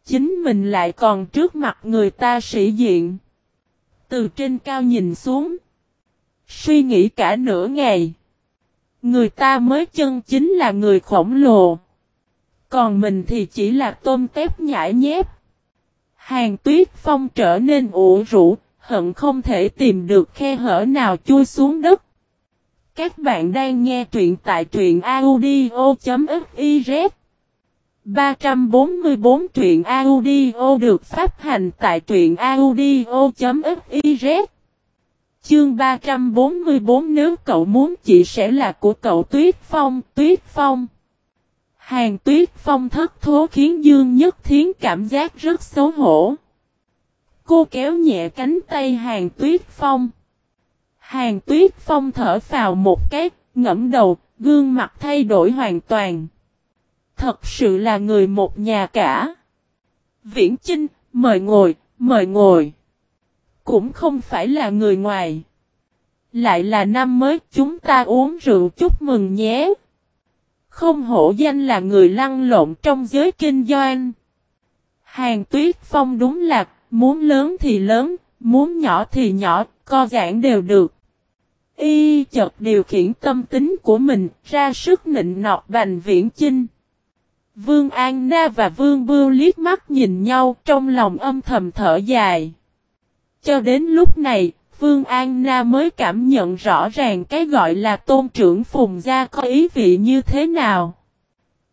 Chính mình lại còn trước mặt người ta sĩ diện. Từ trên cao nhìn xuống. Suy nghĩ cả nửa ngày. Người ta mới chân chính là người khổng lồ. Còn mình thì chỉ là tôm tép nhãi nhép. Hàng tuyết phong trở nên ủ rũ, hận không thể tìm được khe hở nào chui xuống đất. Các bạn đang nghe truyện tại truyện audio.fiz 344 truyện audio được phát hành tại truyện audio.fiz Chương 344 nếu cậu muốn chị sẽ là của cậu Tuyết Phong, Tuyết Phong. Hàng Tuyết Phong thất thố khiến Dương Nhất Thiến cảm giác rất xấu hổ. Cô kéo nhẹ cánh tay Hàng Tuyết Phong. Hàng Tuyết Phong thở vào một cái, ngẫm đầu, gương mặt thay đổi hoàn toàn. Thật sự là người một nhà cả. Viễn Chinh, mời ngồi, mời ngồi cũng không phải là người ngoài. Lại là năm mới chúng ta uống rượu chúc mừng nhé. Không hổ danh là người lăn lộn trong giới kinh doanh. Hàng tuyết phong đúng là, muốn lớn thì lớn, muốn nhỏ thì nhỏ, co giãn đều được. Y chợt điều khiển tâm tính của mình, ra sức nịnh nọt bành viễn chinh. Vương An Na và Vương Bưu liếc mắt nhìn nhau trong lòng âm thầm thở dài. Cho đến lúc này, Vương An Na mới cảm nhận rõ ràng cái gọi là tôn trưởng Phùng Gia có ý vị như thế nào.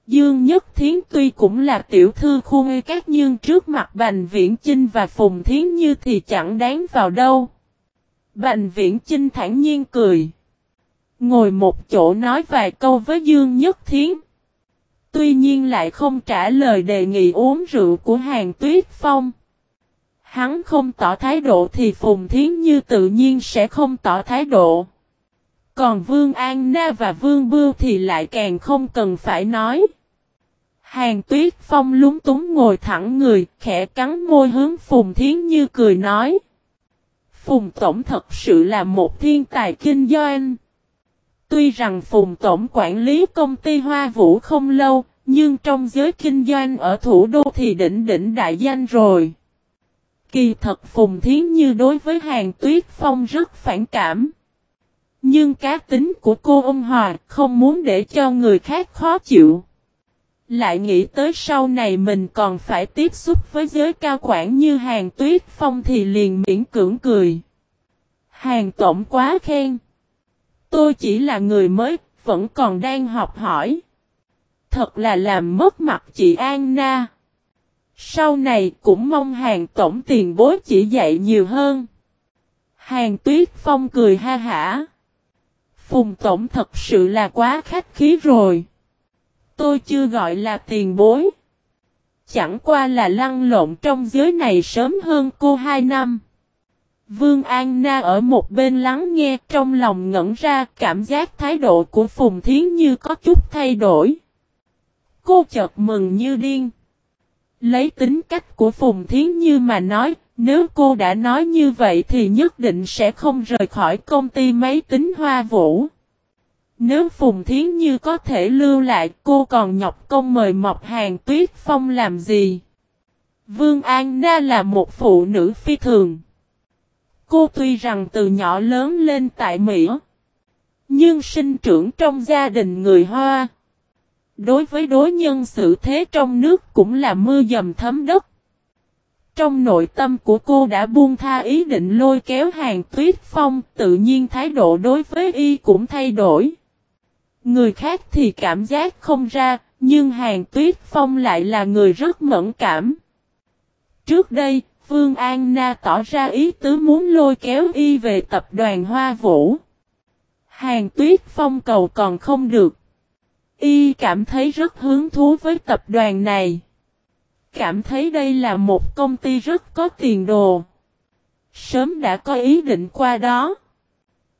Dương Nhất Thiến tuy cũng là tiểu thư khu ngây các nhưng trước mặt Bành Viễn Chinh và Phùng Thiến Như thì chẳng đáng vào đâu. Bành Viễn Chinh thản nhiên cười. Ngồi một chỗ nói vài câu với Dương Nhất Thiến. Tuy nhiên lại không trả lời đề nghị uống rượu của Hàng Tuyết Phong. Hắn không tỏ thái độ thì Phùng Thiến Như tự nhiên sẽ không tỏ thái độ. Còn Vương An Na và Vương Bưu thì lại càng không cần phải nói. Hàng Tuyết Phong lúng túng ngồi thẳng người, khẽ cắn môi hướng Phùng Thiến Như cười nói. Phùng Tổng thật sự là một thiên tài kinh doanh. Tuy rằng Phùng Tổng quản lý công ty Hoa Vũ không lâu, nhưng trong giới kinh doanh ở thủ đô thì đỉnh đỉnh đại danh rồi. Kỳ thật Phùng Thiến Như đối với Hàng Tuyết Phong rất phản cảm. Nhưng cá tính của cô ông Hòa không muốn để cho người khác khó chịu. Lại nghĩ tới sau này mình còn phải tiếp xúc với giới cao quản như Hàng Tuyết Phong thì liền miễn cưỡng cười. Hàng Tổng quá khen. Tôi chỉ là người mới, vẫn còn đang học hỏi. Thật là làm mất mặt chị An Na. Sau này cũng mong hàng tổng tiền bối chỉ dạy nhiều hơn. Hàng tuyết phong cười ha hả. Phùng tổng thật sự là quá khách khí rồi. Tôi chưa gọi là tiền bối. Chẳng qua là lăn lộn trong giới này sớm hơn cô hai năm. Vương An Na ở một bên lắng nghe trong lòng ngẩn ra cảm giác thái độ của Phùng Thiến Như có chút thay đổi. Cô chợt mừng như điên. Lấy tính cách của Phùng Thiến Như mà nói, nếu cô đã nói như vậy thì nhất định sẽ không rời khỏi công ty máy tính Hoa Vũ. Nếu Phùng Thiến Như có thể lưu lại cô còn nhọc công mời Mộc Hàng Tuyết Phong làm gì? Vương An Na là một phụ nữ phi thường. Cô tuy rằng từ nhỏ lớn lên tại Mỹ, nhưng sinh trưởng trong gia đình người Hoa. Đối với đối nhân xử thế trong nước cũng là mưa dầm thấm đất. Trong nội tâm của cô đã buông tha ý định lôi kéo hàng tuyết phong, tự nhiên thái độ đối với y cũng thay đổi. Người khác thì cảm giác không ra, nhưng hàng tuyết phong lại là người rất mẫn cảm. Trước đây, Phương An Na tỏ ra ý tứ muốn lôi kéo y về tập đoàn Hoa Vũ. Hàng tuyết phong cầu còn không được. Y cảm thấy rất hứng thú với tập đoàn này. Cảm thấy đây là một công ty rất có tiền đồ. Sớm đã có ý định qua đó.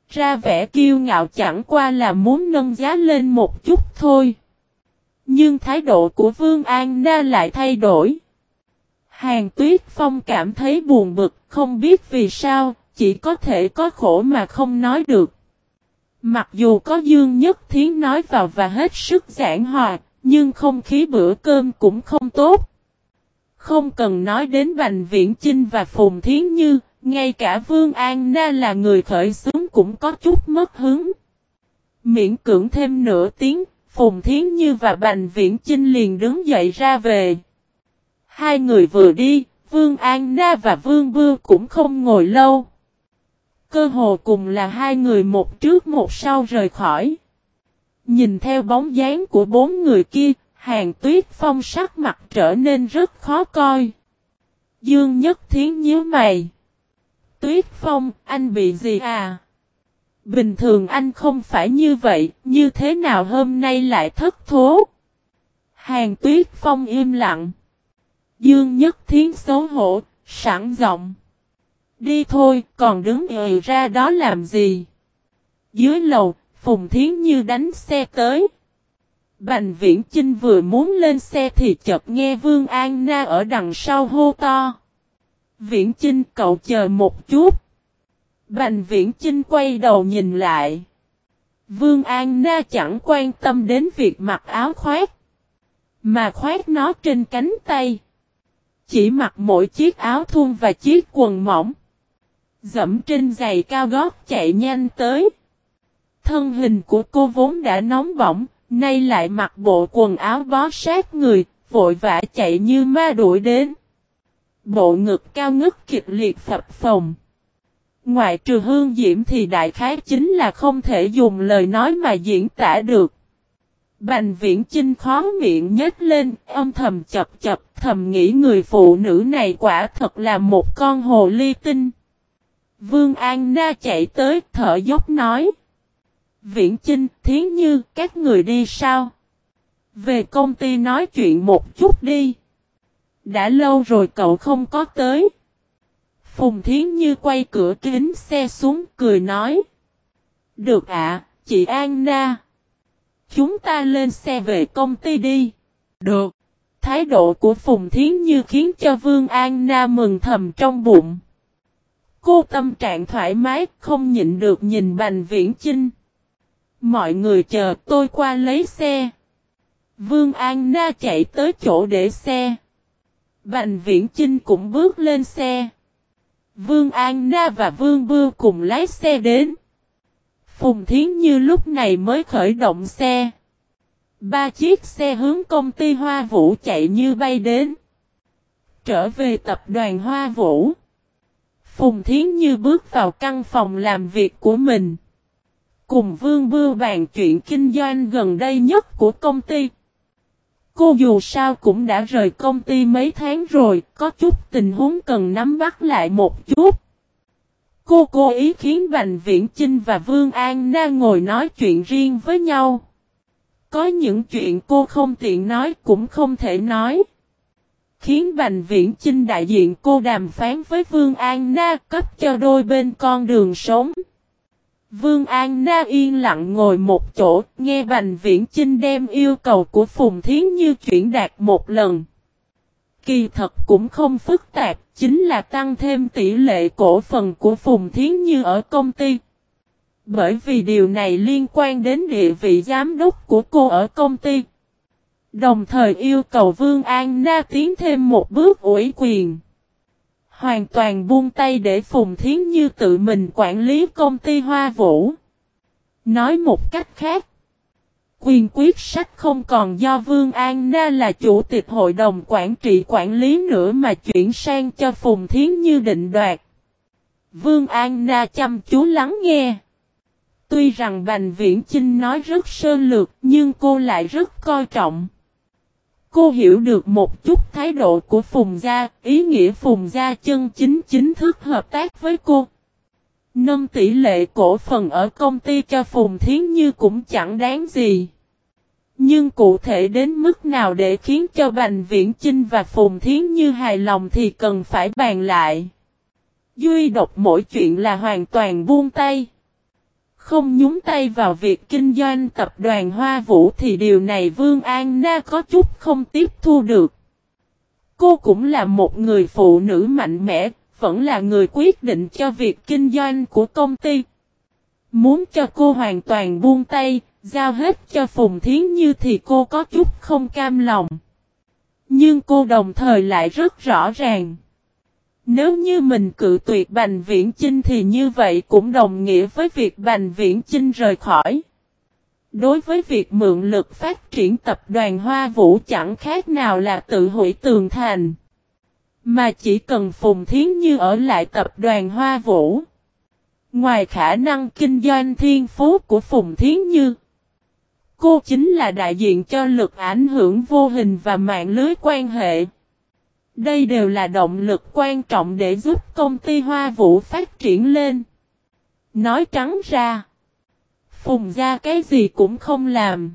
Ra vẻ kiêu ngạo chẳng qua là muốn nâng giá lên một chút thôi. Nhưng thái độ của Vương An Na lại thay đổi. Hàng Tuyết Phong cảm thấy buồn bực, không biết vì sao, chỉ có thể có khổ mà không nói được. Mặc dù có Dương Nhất Thiến nói vào và hết sức giảng hòa, nhưng không khí bữa cơm cũng không tốt. Không cần nói đến Bành Viễn Chinh và Phùng Thiến Như, ngay cả Vương An Na là người khởi xướng cũng có chút mất hứng. Miễn cưỡng thêm nửa tiếng, Phùng Thiến Như và Bành Viễn Chinh liền đứng dậy ra về. Hai người vừa đi, Vương An Na và Vương Bưu cũng không ngồi lâu. Cơ hồ cùng là hai người một trước một sau rời khỏi. Nhìn theo bóng dáng của bốn người kia, hàng tuyết phong sắc mặt trở nên rất khó coi. Dương Nhất Thiến nhíu mày. Tuyết phong, anh bị gì à? Bình thường anh không phải như vậy, như thế nào hôm nay lại thất thố? Hàng tuyết phong im lặng. Dương Nhất Thiến xấu hổ, sẵn giọng. Đi thôi, còn đứng ề ra đó làm gì? Dưới lầu, Phùng Thiến Như đánh xe tới. Bành Viễn Chinh vừa muốn lên xe thì chợt nghe Vương An Na ở đằng sau hô to. Viễn Chinh cậu chờ một chút. Bành Viễn Chinh quay đầu nhìn lại. Vương An Na chẳng quan tâm đến việc mặc áo khoét. Mà khoét nó trên cánh tay. Chỉ mặc mỗi chiếc áo thun và chiếc quần mỏng. Dẫm trên giày cao gót chạy nhanh tới. Thân hình của cô vốn đã nóng bỏng, nay lại mặc bộ quần áo bó sát người, vội vã chạy như ma đuổi đến. Bộ ngực cao ngất kịch liệt phập phồng. Ngoại trừ hương diễm thì đại khái chính là không thể dùng lời nói mà diễn tả được. Bành viễn chinh khó miệng nhếch lên, âm thầm chập chập, thầm nghĩ người phụ nữ này quả thật là một con hồ ly tinh. Vương An Na chạy tới, thở dốc nói. Viễn chinh, thiến như, các người đi sao? Về công ty nói chuyện một chút đi. Đã lâu rồi cậu không có tới. Phùng Thiến Như quay cửa kính xe xuống cười nói. Được ạ, chị Anna, Chúng ta lên xe về công ty đi. Được. Thái độ của Phùng Thiến Như khiến cho Vương Anna mừng thầm trong bụng. Cô tâm trạng thoải mái, không nhịn được nhìn Bành Viễn Chinh. Mọi người chờ tôi qua lấy xe. Vương Anna chạy tới chỗ để xe. Bành Viễn Chinh cũng bước lên xe. Vương An Na và Vương Bưu cùng lái xe đến. Phùng Thiến Như lúc này mới khởi động xe. Ba chiếc xe hướng công ty Hoa Vũ chạy như bay đến. Trở về tập đoàn Hoa Vũ. Phùng Thiến Như bước vào căn phòng làm việc của mình. Cùng Vương Bưu bàn chuyện kinh doanh gần đây nhất của công ty. Cô dù sao cũng đã rời công ty mấy tháng rồi, có chút tình huống cần nắm bắt lại một chút. Cô cố ý khiến Bành Viễn Chinh và Vương An Na ngồi nói chuyện riêng với nhau. Có những chuyện cô không tiện nói cũng không thể nói. Khiến Bành Viễn Chinh đại diện cô đàm phán với Vương An Na cấp cho đôi bên con đường sống. Vương An Na yên lặng ngồi một chỗ, nghe Bành Viễn Chinh đem yêu cầu của Phùng Thiến Như chuyển đạt một lần. Kỳ thật cũng không phức tạp, chính là tăng thêm tỷ lệ cổ phần của Phùng Thiến Như ở công ty. Bởi vì điều này liên quan đến địa vị giám đốc của cô ở công ty. Đồng thời yêu cầu Vương An Na tiến thêm một bước ủy quyền. Hoàn toàn buông tay để Phùng Thiến Như tự mình quản lý công ty Hoa Vũ. Nói một cách khác. Quyền quyết sách không còn do Vương An Na là chủ tịch hội đồng quản trị quản lý nữa mà chuyển sang cho Phùng Thiến Như định đoạt. Vương An Na chăm chú lắng nghe. Tuy rằng Bành Viễn Chinh nói rất sơ lược, nhưng cô lại rất coi trọng. Cô hiểu được một chút thái độ của Phùng Gia, ý nghĩa Phùng Gia chân chính chính thức hợp tác với cô. Nâng tỷ lệ cổ phần ở công ty cho Phùng Thiến Như cũng chẳng đáng gì. Nhưng cụ thể đến mức nào để khiến cho Bành Viễn Chinh và Phùng Thiến Như hài lòng thì cần phải bàn lại. Duy độc mỗi chuyện là hoàn toàn buông tay. Không nhúng tay vào việc kinh doanh tập đoàn Hoa Vũ thì điều này Vương An Na có chút không tiếp thu được. Cô cũng là một người phụ nữ mạnh mẽ, vẫn là người quyết định cho việc kinh doanh của công ty. Muốn cho cô hoàn toàn buông tay, giao hết cho Phùng Thiến Như thì cô có chút không cam lòng. Nhưng cô đồng thời lại rất rõ ràng. Nếu như mình cự tuyệt Bành Viễn Chinh thì như vậy cũng đồng nghĩa với việc Bành Viễn Chinh rời khỏi. Đối với việc mượn lực phát triển tập đoàn Hoa Vũ chẳng khác nào là tự hủy tường thành. Mà chỉ cần Phùng Thiến Như ở lại tập đoàn Hoa Vũ. Ngoài khả năng kinh doanh thiên phú của Phùng Thiến Như. Cô chính là đại diện cho lực ảnh hưởng vô hình và mạng lưới quan hệ. Đây đều là động lực quan trọng để giúp công ty Hoa Vũ phát triển lên. Nói trắng ra, Phùng gia cái gì cũng không làm.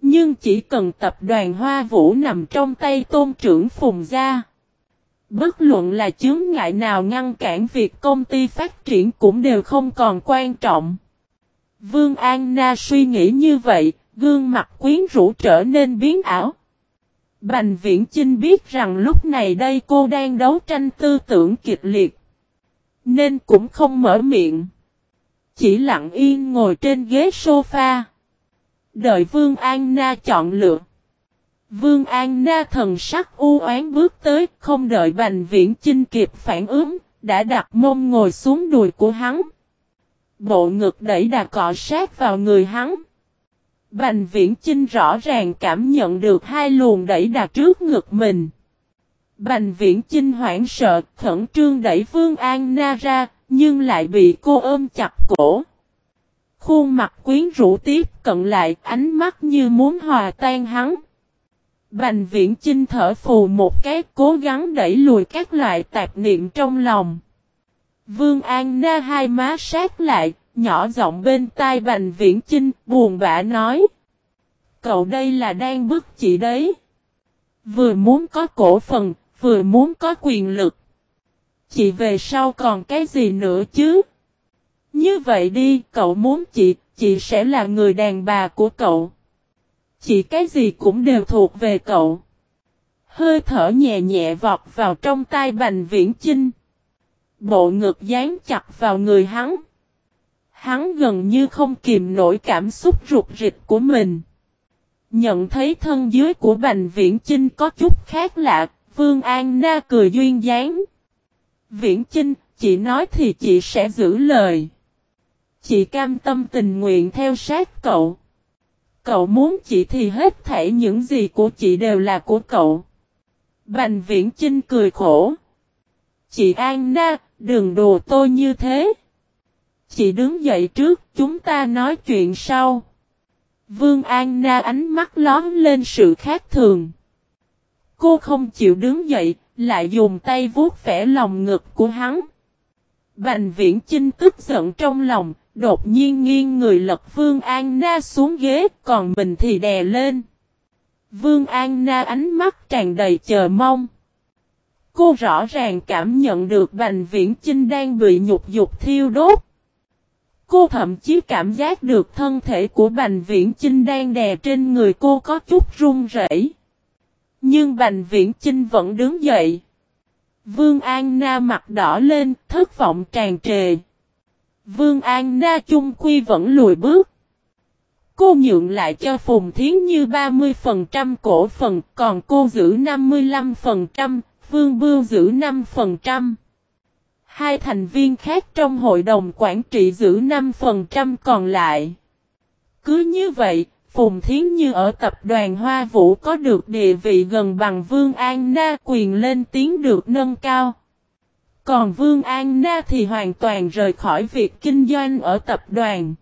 Nhưng chỉ cần tập đoàn Hoa Vũ nằm trong tay tôn trưởng Phùng gia. Bất luận là chướng ngại nào ngăn cản việc công ty phát triển cũng đều không còn quan trọng. Vương An Na suy nghĩ như vậy, gương mặt quyến rũ trở nên biến ảo. Bành Viễn Chinh biết rằng lúc này đây cô đang đấu tranh tư tưởng kịch liệt. Nên cũng không mở miệng. Chỉ lặng yên ngồi trên ghế sofa. Đợi Vương An Na chọn lựa. Vương An Na thần sắc u oán bước tới, không đợi Bành Viễn Chinh kịp phản ứng, đã đặt mông ngồi xuống đùi của hắn. Bộ ngực đẩy đà cọ sát vào người hắn. Bành viễn Trinh rõ ràng cảm nhận được hai luồng đẩy đặt trước ngực mình. Bành viễn Trinh hoảng sợ, khẩn trương đẩy Vương An Na ra, nhưng lại bị cô ôm chặt cổ. Khuôn mặt quyến rũ tiếp cận lại, ánh mắt như muốn hòa tan hắn. Bành viễn chinh thở phù một cái cố gắng đẩy lùi các loại tạp niệm trong lòng. Vương An Na hai má sát lại, nhỏ giọng bên tai Bành Viễn Chinh, buồn bã nói. Cậu đây là đang bức chị đấy. Vừa muốn có cổ phần, vừa muốn có quyền lực. Chị về sau còn cái gì nữa chứ? Như vậy đi, cậu muốn chị, chị sẽ là người đàn bà của cậu. Chị cái gì cũng đều thuộc về cậu. Hơi thở nhẹ nhẹ vọt vào trong tai Bành Viễn Chinh. Bộ ngực dán chặt vào người hắn. Hắn gần như không kìm nổi cảm xúc ruột rịch của mình. Nhận thấy thân dưới của Bành Viễn Chinh có chút khác lạ, Vương An Na cười duyên dáng. Viễn Chinh, chị nói thì chị sẽ giữ lời. Chị cam tâm tình nguyện theo sát cậu. Cậu muốn chị thì hết thảy những gì của chị đều là của cậu. Bành Viễn Chinh cười khổ. Chị An Na, đừng đùa tôi như thế. Chị đứng dậy trước, chúng ta nói chuyện sau. Vương An Na ánh mắt lón lên sự khác thường. Cô không chịu đứng dậy, lại dùng tay vuốt vẽ lòng ngực của hắn. Bành viễn chinh tức giận trong lòng, đột nhiên nghiêng người lật Vương An Na xuống ghế, còn mình thì đè lên. Vương An Na ánh mắt tràn đầy chờ mong. Cô rõ ràng cảm nhận được Bành Viễn Chinh đang bị nhục dục thiêu đốt. Cô thậm chí cảm giác được thân thể của Bành Viễn Chinh đang đè trên người cô có chút run rẩy. Nhưng Bành Viễn Chinh vẫn đứng dậy. Vương An Na mặt đỏ lên, thất vọng tràn trề. Vương An Na chung quy vẫn lùi bước. Cô nhượng lại cho Phùng Thiến Như 30% cổ phần, còn cô giữ 55%, Vương Bưu giữ 5%. Hai thành viên khác trong hội đồng quản trị giữ 5% còn lại. Cứ như vậy, Phùng Thiến Như ở tập đoàn Hoa Vũ có được địa vị gần bằng Vương An Na quyền lên tiếng được nâng cao. Còn Vương An Na thì hoàn toàn rời khỏi việc kinh doanh ở tập đoàn.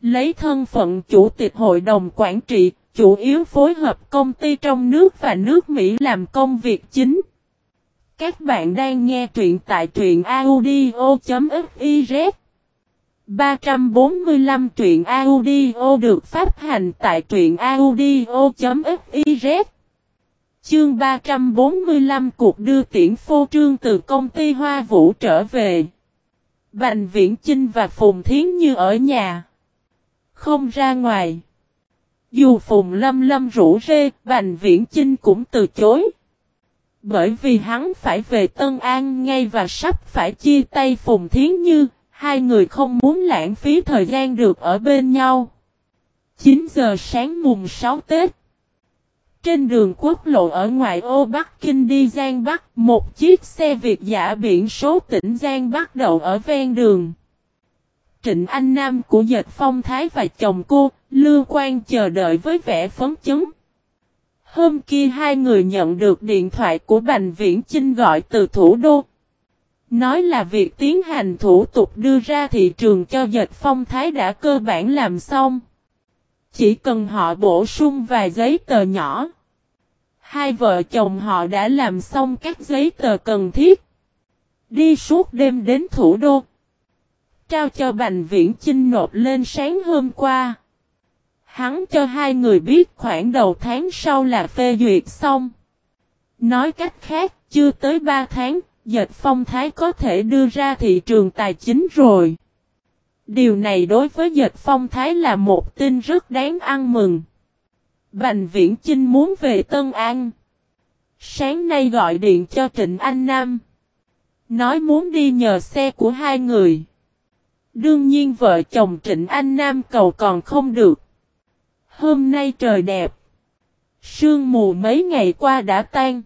Lấy thân phận chủ tịch hội đồng quản trị, chủ yếu phối hợp công ty trong nước và nước Mỹ làm công việc chính. Các bạn đang nghe truyện tại truyện audio.fiz 345 truyện audio được phát hành tại truyện audio.fiz Chương 345 cuộc đưa tiễn phô trương từ công ty Hoa Vũ trở về. Bành Viễn Chinh và Phùng Thiến Như ở nhà. Không ra ngoài. Dù Phùng Lâm Lâm rủ rê, Bành Viễn Chinh cũng từ chối. Bởi vì hắn phải về Tân An ngay và sắp phải chia tay Phùng Thiến Như, hai người không muốn lãng phí thời gian được ở bên nhau. 9 giờ sáng mùng 6 Tết. Trên đường quốc lộ ở ngoại ô Bắc Kinh đi Giang Bắc, một chiếc xe Việt giả biển số tỉnh Giang Bắc đậu ở ven đường. Trịnh Anh Nam của Dệt Phong Thái và chồng cô, Lưu Quan chờ đợi với vẻ phấn chấn. Hôm kia hai người nhận được điện thoại của Bành Viễn Chinh gọi từ thủ đô. Nói là việc tiến hành thủ tục đưa ra thị trường cho dệt phong thái đã cơ bản làm xong. Chỉ cần họ bổ sung vài giấy tờ nhỏ. Hai vợ chồng họ đã làm xong các giấy tờ cần thiết. Đi suốt đêm đến thủ đô. Trao cho Bành Viễn Chinh nộp lên sáng hôm qua. Hắn cho hai người biết khoảng đầu tháng sau là phê duyệt xong. Nói cách khác, chưa tới 3 tháng, dệt phong thái có thể đưa ra thị trường tài chính rồi. Điều này đối với dệt phong thái là một tin rất đáng ăn mừng. Bành viễn Chinh muốn về Tân An. Sáng nay gọi điện cho Trịnh Anh Nam. Nói muốn đi nhờ xe của hai người. Đương nhiên vợ chồng Trịnh Anh Nam cầu còn không được. Hôm nay trời đẹp. Sương mù mấy ngày qua đã tan.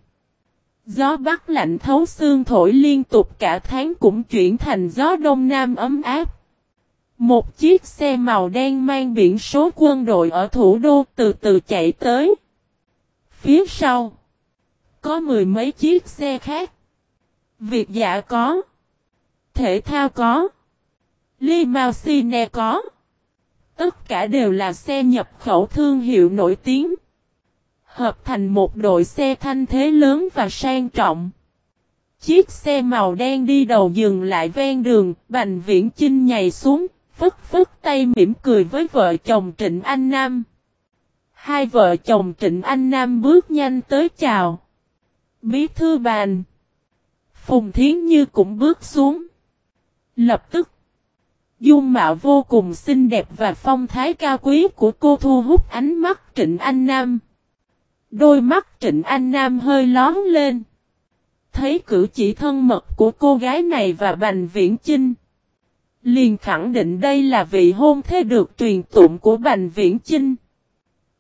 Gió bắc lạnh thấu xương thổi liên tục cả tháng cũng chuyển thành gió đông nam ấm áp. Một chiếc xe màu đen mang biển số quân đội ở thủ đô từ từ chạy tới. Phía sau, có mười mấy chiếc xe khác. Việc dạ có. Thể thao có. Limousine có. Tất cả đều là xe nhập khẩu thương hiệu nổi tiếng. Hợp thành một đội xe thanh thế lớn và sang trọng. Chiếc xe màu đen đi đầu dừng lại ven đường, Bành Viễn Chinh nhảy xuống, phức phức tay mỉm cười với vợ chồng Trịnh Anh Nam. Hai vợ chồng Trịnh Anh Nam bước nhanh tới chào. Bí thư bàn. Phùng Thiến Như cũng bước xuống. Lập tức. Dung mạo vô cùng xinh đẹp và phong thái cao quý của cô thu hút ánh mắt Trịnh Anh Nam. Đôi mắt Trịnh Anh Nam hơi lón lên. Thấy cử chỉ thân mật của cô gái này và Bành Viễn Chinh. Liền khẳng định đây là vị hôn thế được truyền tụng của Bành Viễn Chinh.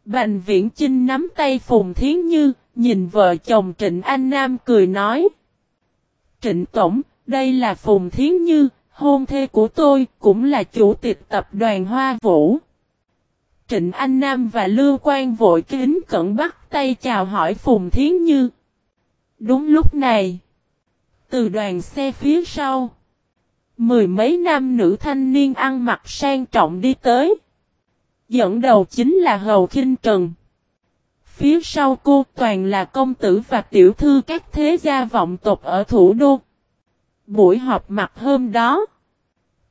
Bành Viễn Chinh nắm tay Phùng Thiến Như, nhìn vợ chồng Trịnh Anh Nam cười nói. Trịnh Tổng, đây là Phùng Thiến Như, hôn thê của tôi, cũng là chủ tịch tập đoàn Hoa Vũ. Trịnh Anh Nam và Lưu Quang vội kính cẩn bắt tay chào hỏi Phùng Thiến Như. Đúng lúc này, từ đoàn xe phía sau, mười mấy nam nữ thanh niên ăn mặc sang trọng đi tới. Dẫn đầu chính là Hầu Kinh Trần. Phía sau cô toàn là công tử và tiểu thư các thế gia vọng tộc ở thủ đô. Buổi họp mặt hôm đó.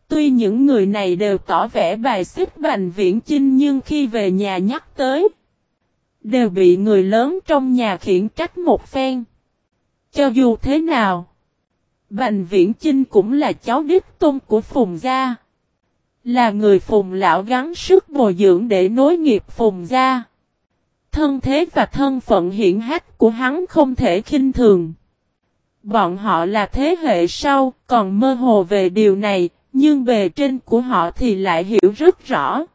Tuy những người này đều tỏ vẻ bài xích Bành Viễn Chinh nhưng khi về nhà nhắc tới. Đều bị người lớn trong nhà khiển trách một phen. Cho dù thế nào. Bành Viễn Chinh cũng là cháu đích tôn của Phùng Gia. Là người Phùng lão gắng sức bồi dưỡng để nối nghiệp Phùng Gia. Thân thế và thân phận hiển hách của hắn không thể khinh thường. Bọn họ là thế hệ sau, còn mơ hồ về điều này, nhưng bề trên của họ thì lại hiểu rất rõ.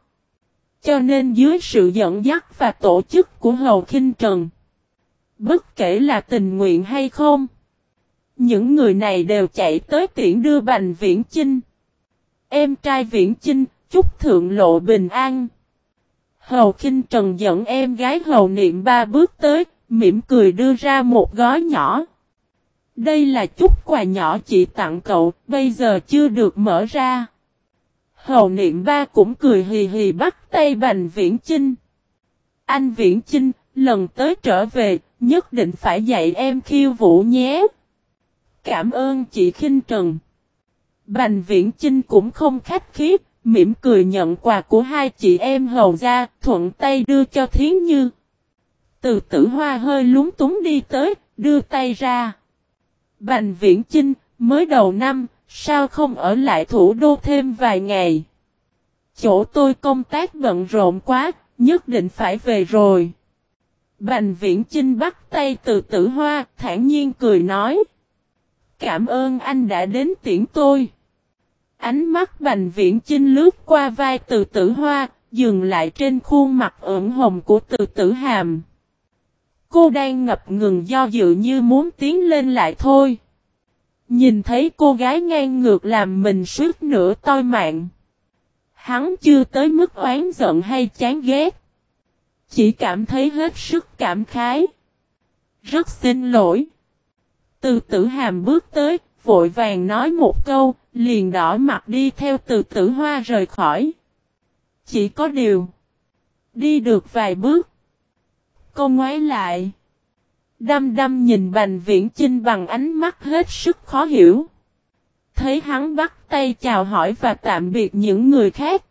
Cho nên dưới sự dẫn dắt và tổ chức của Hầu Kinh Trần, bất kể là tình nguyện hay không, những người này đều chạy tới tiễn đưa Bành Viễn Chinh. Em trai Viễn Chinh, chúc thượng lộ bình an. Hầu Kinh Trần dẫn em gái Hầu Niệm ba bước tới, mỉm cười đưa ra một gói nhỏ. Đây là chút quà nhỏ chị tặng cậu, bây giờ chưa được mở ra. Hầu Niệm ba cũng cười hì hì bắt tay Bành Viễn Chinh. Anh Viễn Chinh, lần tới trở về, nhất định phải dạy em khiêu vũ nhé. Cảm ơn chị khinh Trần. Bành Viễn Chinh cũng không khách khí, mỉm cười nhận quà của hai chị em hầu ra, thuận tay đưa cho Thiến Như. Từ tử hoa hơi lúng túng đi tới, đưa tay ra. Bành Viễn Chinh, mới đầu năm, sao không ở lại thủ đô thêm vài ngày? Chỗ tôi công tác bận rộn quá, nhất định phải về rồi. Bành Viễn Chinh bắt tay từ tử hoa, thản nhiên cười nói. Cảm ơn anh đã đến tiễn tôi. Ánh mắt Bành Viễn Chinh lướt qua vai từ tử hoa, dừng lại trên khuôn mặt ửng hồng của từ tử hàm. Cô đang ngập ngừng do dự như muốn tiến lên lại thôi. Nhìn thấy cô gái ngang ngược làm mình suốt nửa toi mạng. Hắn chưa tới mức oán giận hay chán ghét. Chỉ cảm thấy hết sức cảm khái. Rất xin lỗi. Từ tử hàm bước tới, vội vàng nói một câu, liền đỏ mặt đi theo từ tử hoa rời khỏi. Chỉ có điều. Đi được vài bước. Cô ngoái lại. Đăm đăm nhìn Bành Viễn Chinh bằng ánh mắt hết sức khó hiểu. Thấy hắn bắt tay chào hỏi và tạm biệt những người khác.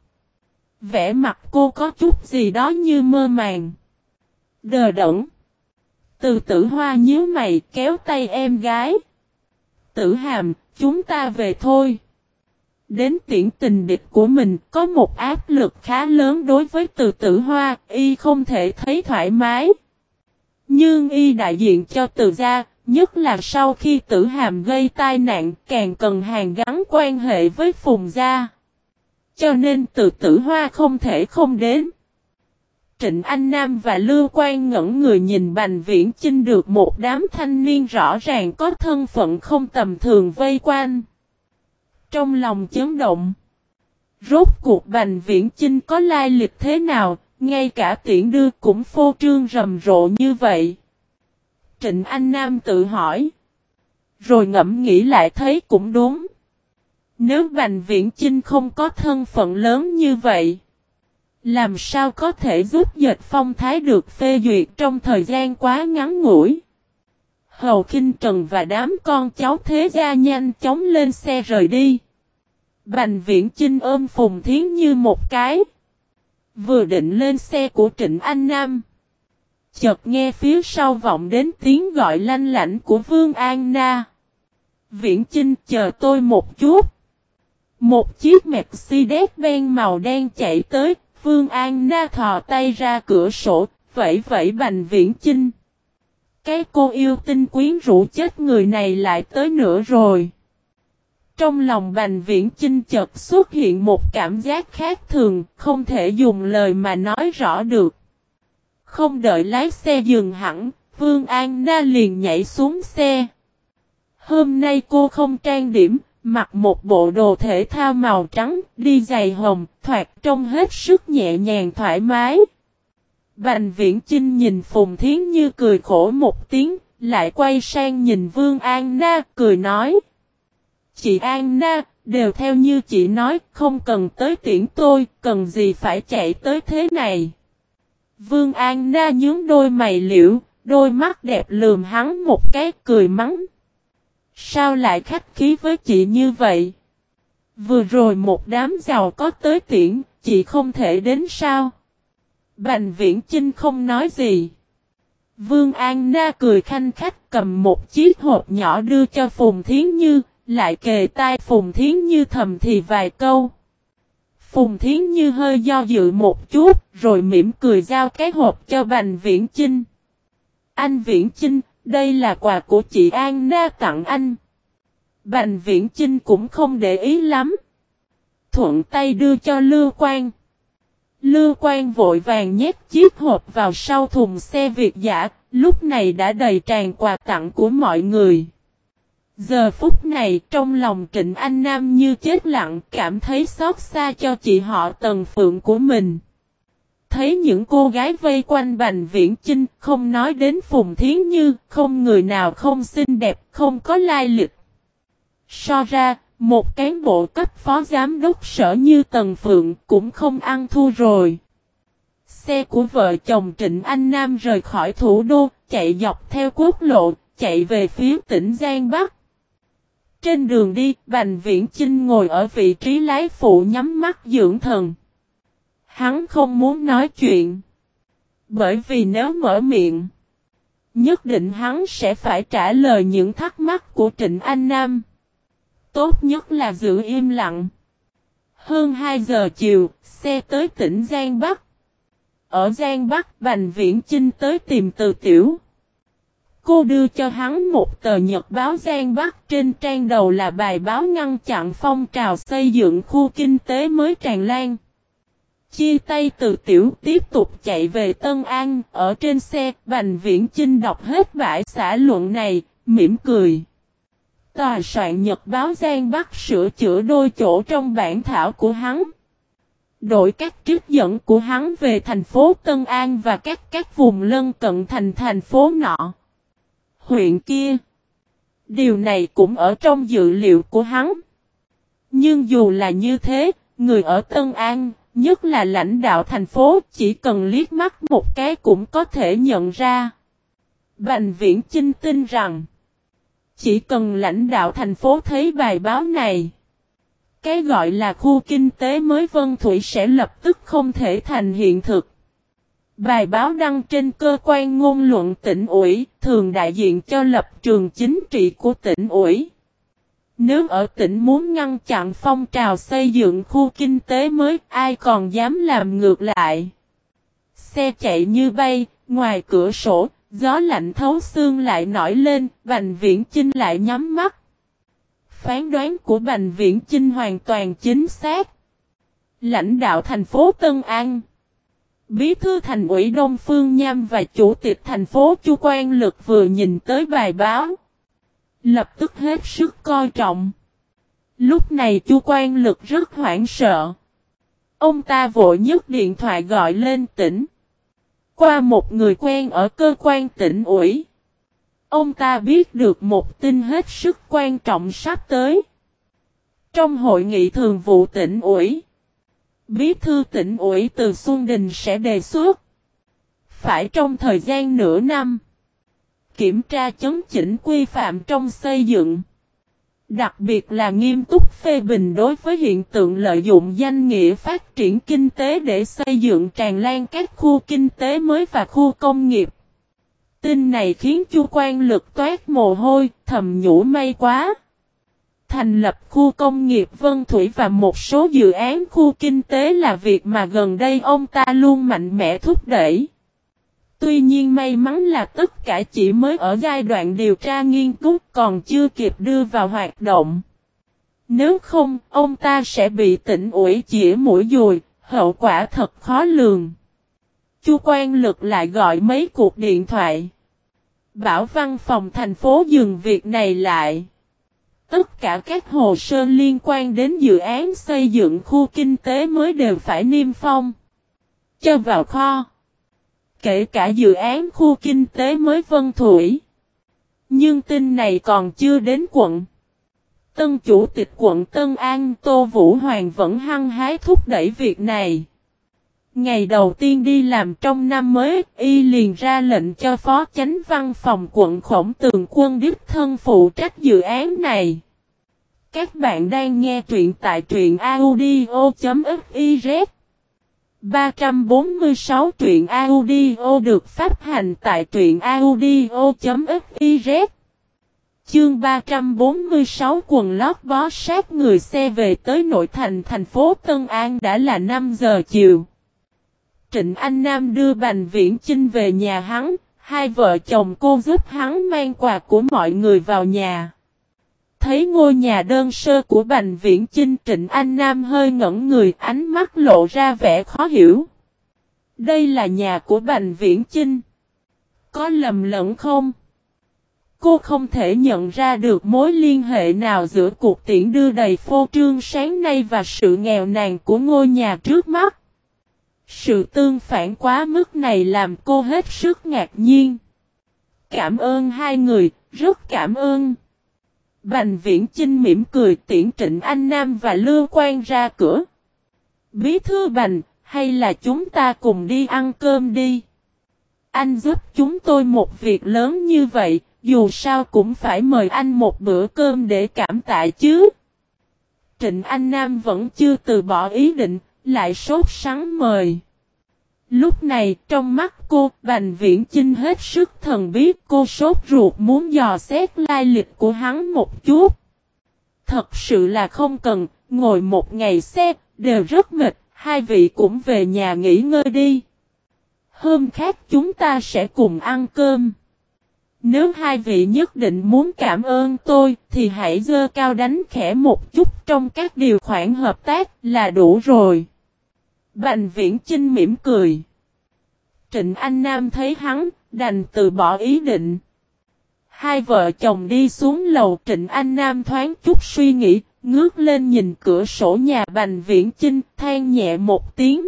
Vẽ mặt cô có chút gì đó như mơ màng. Đờ đẫn. Từ tử hoa nhíu mày kéo tay em gái. Tử hàm, chúng ta về thôi. Đến tiễn tình địch của mình có một áp lực khá lớn đối với từ tử hoa, y không thể thấy thoải mái. Nhưng y đại diện cho từ gia, nhất là sau khi tử hàm gây tai nạn càng cần hàng gắn quan hệ với phùng gia. Cho nên từ tử hoa không thể không đến. Trịnh Anh Nam và Lưu Quang ngẩn người nhìn Bành Viễn Chinh được một đám thanh niên rõ ràng có thân phận không tầm thường vây quanh. Trong lòng chấn động. Rốt cuộc Bành Viễn Chinh có lai lịch thế nào, ngay cả tiễn đưa cũng phô trương rầm rộ như vậy. Trịnh Anh Nam tự hỏi. Rồi ngẫm nghĩ lại thấy cũng đúng. Nếu Bành Viễn Chinh không có thân phận lớn như vậy, làm sao có thể giúp dệt phong thái được phê duyệt trong thời gian quá ngắn ngủi. Hầu Kinh Trần và đám con cháu thế gia nhanh chóng lên xe rời đi. Bành Viễn Chinh ôm Phùng Thiến như một cái. Vừa định lên xe của Trịnh Anh Nam. Chợt nghe phía sau vọng đến tiếng gọi lanh lảnh của Vương An Na. Viễn Chinh chờ tôi một chút. Một chiếc Mercedes-Benz màu đen chạy tới, Vương An Na thò tay ra cửa sổ, vẫy vẫy Bành Viễn Chinh. Cái cô yêu tinh quyến rũ chết người này lại tới nữa rồi. Trong lòng Bành Viễn Chinh chợt xuất hiện một cảm giác khác thường, không thể dùng lời mà nói rõ được. Không đợi lái xe dừng hẳn, Vương An Na liền nhảy xuống xe. Hôm nay cô không trang điểm, mặc một bộ đồ thể thao màu trắng, đi giày hồng, thoạt trông hết sức nhẹ nhàng thoải mái. Bành viễn Trinh nhìn Phùng Thiến Như cười khổ một tiếng, lại quay sang nhìn Vương An Na, cười nói. Chị An Na, đều theo như chị nói, không cần tới tiễn tôi, cần gì phải chạy tới thế này. Vương An Na nhướng đôi mày liễu, đôi mắt đẹp lườm hắn một cái cười mắng. Sao lại khách khí với chị như vậy? Vừa rồi một đám giàu có tới tiễn, chị không thể đến sao? Bành viễn Trinh không nói gì. Vương An Na cười khanh khách cầm một chiếc hộp nhỏ đưa cho Phùng Thiến Như, lại kề tai Phùng Thiến Như thầm thì vài câu. Phùng Thiến Như hơi do dự một chút, rồi mỉm cười giao cái hộp cho Bành Viễn Chinh. Anh Viễn Chinh, đây là quà của chị An Na tặng anh. Bành Viễn Chinh cũng không để ý lắm. Thuận tay đưa cho Lưu Quang. Lưu Quang vội vàng nhét chiếc hộp vào sau thùng xe Việt giả, lúc này đã đầy tràn quà tặng của mọi người. Giờ phút này trong lòng Trịnh Anh Nam như chết lặng cảm thấy xót xa cho chị họ Tần Phượng của mình. Thấy những cô gái vây quanh Bành Viễn Chinh không nói đến Phùng Thiến Như không người nào không xinh đẹp không có lai lịch. So ra một cán bộ cấp phó giám đốc sở như Tần Phượng cũng không ăn thua rồi. Xe của vợ chồng Trịnh Anh Nam rời khỏi thủ đô, chạy dọc theo quốc lộ, chạy về phía tỉnh Giang Bắc. Trên đường đi, Bành Viễn Chinh ngồi ở vị trí lái phụ nhắm mắt dưỡng thần. Hắn không muốn nói chuyện. Bởi vì nếu mở miệng, nhất định hắn sẽ phải trả lời những thắc mắc của Trịnh Anh Nam. Tốt nhất là giữ im lặng. Hơn 2 giờ chiều, xe tới tỉnh Giang Bắc. Ở Giang Bắc, Bành Viễn Chinh tới tìm từ tiểu. Cô đưa cho hắn một tờ nhật báo Giang Bắc trên trang đầu là bài báo ngăn chặn phong trào xây dựng khu kinh tế mới tràn lan. Chia tay từ tiểu tiếp tục chạy về Tân An, ở trên xe, Bành Viễn Chinh đọc hết bãi xã luận này, mỉm cười. Tòa soạn nhật báo Giang Bắc sửa chữa đôi chỗ trong bản thảo của hắn. Đổi các trích dẫn của hắn về thành phố Tân An và các các vùng lân cận thành thành phố nọ. Huyện kia. Điều này cũng ở trong dự liệu của hắn. Nhưng dù là như thế, người ở Tân An, nhất là lãnh đạo thành phố, chỉ cần liếc mắt một cái cũng có thể nhận ra. Bành viễn Chinh tin rằng, chỉ cần lãnh đạo thành phố thấy bài báo này, cái gọi là khu kinh tế mới Vân Thủy sẽ lập tức không thể thành hiện thực. Bài báo đăng trên cơ quan ngôn luận tỉnh ủy, thường đại diện cho lập trường chính trị của tỉnh ủy. Nếu ở tỉnh muốn ngăn chặn phong trào xây dựng khu kinh tế mới, ai còn dám làm ngược lại. Xe chạy như bay, ngoài cửa sổ, gió lạnh thấu xương lại nổi lên, Bành Viễn Chinh lại nhắm mắt. Phán đoán của Bành Viễn Chinh hoàn toàn chính xác. Lãnh đạo thành phố Tân An Bí thư thành ủy Đông Phương Nham và chủ tịch thành phố Chu Quan Lực vừa nhìn tới bài báo. Lập tức hết sức coi trọng. Lúc này Chu Quan Lực rất hoảng sợ. Ông ta vội nhấc điện thoại gọi lên tỉnh. Qua một người quen ở cơ quan tỉnh ủy. Ông ta biết được một tin hết sức quan trọng sắp tới. Trong hội nghị thường vụ tỉnh ủy, Bí thư tỉnh ủy từ Xuân Đình sẽ đề xuất phải trong thời gian nửa năm kiểm tra chấn chỉnh quy phạm trong xây dựng. Đặc biệt là nghiêm túc phê bình đối với hiện tượng lợi dụng danh nghĩa phát triển kinh tế để xây dựng tràn lan các khu kinh tế mới và khu công nghiệp. Tin này khiến chu quan lực toát mồ hôi, thầm nhủ may quá. Thành lập khu công nghiệp Vân Thủy và một số dự án khu kinh tế là việc mà gần đây ông ta luôn mạnh mẽ thúc đẩy. Tuy nhiên may mắn là tất cả chỉ mới ở giai đoạn điều tra nghiên cứu còn chưa kịp đưa vào hoạt động. Nếu không, ông ta sẽ bị tỉnh ủi chỉ mũi dùi, hậu quả thật khó lường. Chu quan lực lại gọi mấy cuộc điện thoại. Bảo văn phòng thành phố dừng việc này lại. Tất cả các hồ sơ liên quan đến dự án xây dựng khu kinh tế mới đều phải niêm phong. Cho vào kho. Kể cả dự án khu kinh tế mới Vân Thủy. Nhưng tin này còn chưa đến quận. Tân chủ tịch quận Tân An Tô Vũ Hoàng vẫn hăng hái thúc đẩy việc này. Ngày đầu tiên đi làm trong năm mới, y liền ra lệnh cho phó chánh văn phòng quận khổng tường quân đích thân phụ trách dự án này. Các bạn đang nghe truyện tại truyện audio.fif 346 truyện audio được phát hành tại truyện audio.fiz Chương 346 quần lót bó sát người xe về tới nội thành thành phố Tân An đã là 5 giờ chiều. Trịnh Anh Nam đưa Bành Viễn Chinh về nhà hắn, hai vợ chồng cô giúp hắn mang quà của mọi người vào nhà. Thấy ngôi nhà đơn sơ của Bành Viễn Chinh Trịnh Anh Nam hơi ngẩn người ánh mắt lộ ra vẻ khó hiểu. Đây là nhà của Bành Viễn Chinh. Có lầm lẫn không? Cô không thể nhận ra được mối liên hệ nào giữa cuộc tiễn đưa đầy phô trương sáng nay và sự nghèo nàn của ngôi nhà trước mắt. Sự tương phản quá mức này làm cô hết sức ngạc nhiên. Cảm ơn hai người, rất cảm ơn. Bành viễn Trinh mỉm cười tiễn trịnh anh Nam và Lưu Quan ra cửa. Bí thư Bành, hay là chúng ta cùng đi ăn cơm đi? Anh giúp chúng tôi một việc lớn như vậy, dù sao cũng phải mời anh một bữa cơm để cảm tạ chứ. Trịnh Anh Nam vẫn chưa từ bỏ ý định, lại sốt sắng mời. Lúc này, trong mắt cô, Bành Viễn Chinh hết sức thần biết cô sốt ruột muốn dò xét lai lịch của hắn một chút. Thật sự là không cần, ngồi một ngày xe, đều rất mệt, hai vị cũng về nhà nghỉ ngơi đi. Hôm khác chúng ta sẽ cùng ăn cơm. Nếu hai vị nhất định muốn cảm ơn tôi, thì hãy dơ cao đánh khẽ một chút trong các điều khoản hợp tác là đủ rồi. Bành viễn Trinh mỉm cười. Trịnh Anh Nam thấy hắn, đành từ bỏ ý định. Hai vợ chồng đi xuống lầu Trịnh Anh Nam thoáng chút suy nghĩ, ngước lên nhìn cửa sổ nhà Bành Viễn Chinh, than nhẹ một tiếng.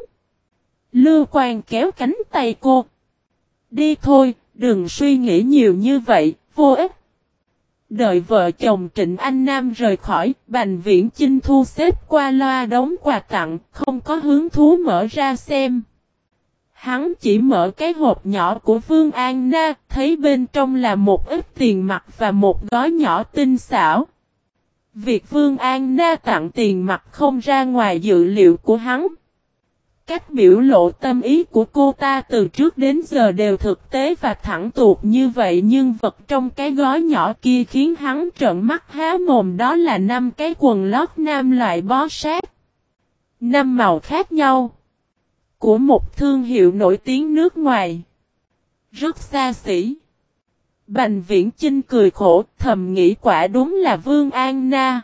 Lưu Quang kéo cánh tay cô. Đi thôi, đừng suy nghĩ nhiều như vậy, vô ích. Đợi vợ chồng Trịnh Anh Nam rời khỏi, Bành Viễn Chinh thu xếp qua loa đóng quà tặng, không có hứng thú mở ra xem. Hắn chỉ mở cái hộp nhỏ của Vương An Na, thấy bên trong là một ít tiền mặt và một gói nhỏ tinh xảo. Việc Vương An Na tặng tiền mặt không ra ngoài dự liệu của hắn. Cách biểu lộ tâm ý của cô ta từ trước đến giờ đều thực tế và thẳng tuột như vậy, nhưng vật trong cái gói nhỏ kia khiến hắn trợn mắt há mồm đó là năm cái quần lót nam loại bó sát. Năm màu khác nhau. Của một thương hiệu nổi tiếng nước ngoài. Rất xa xỉ. Bành viễn Chinh cười khổ, thầm nghĩ quả đúng là Vương An Na.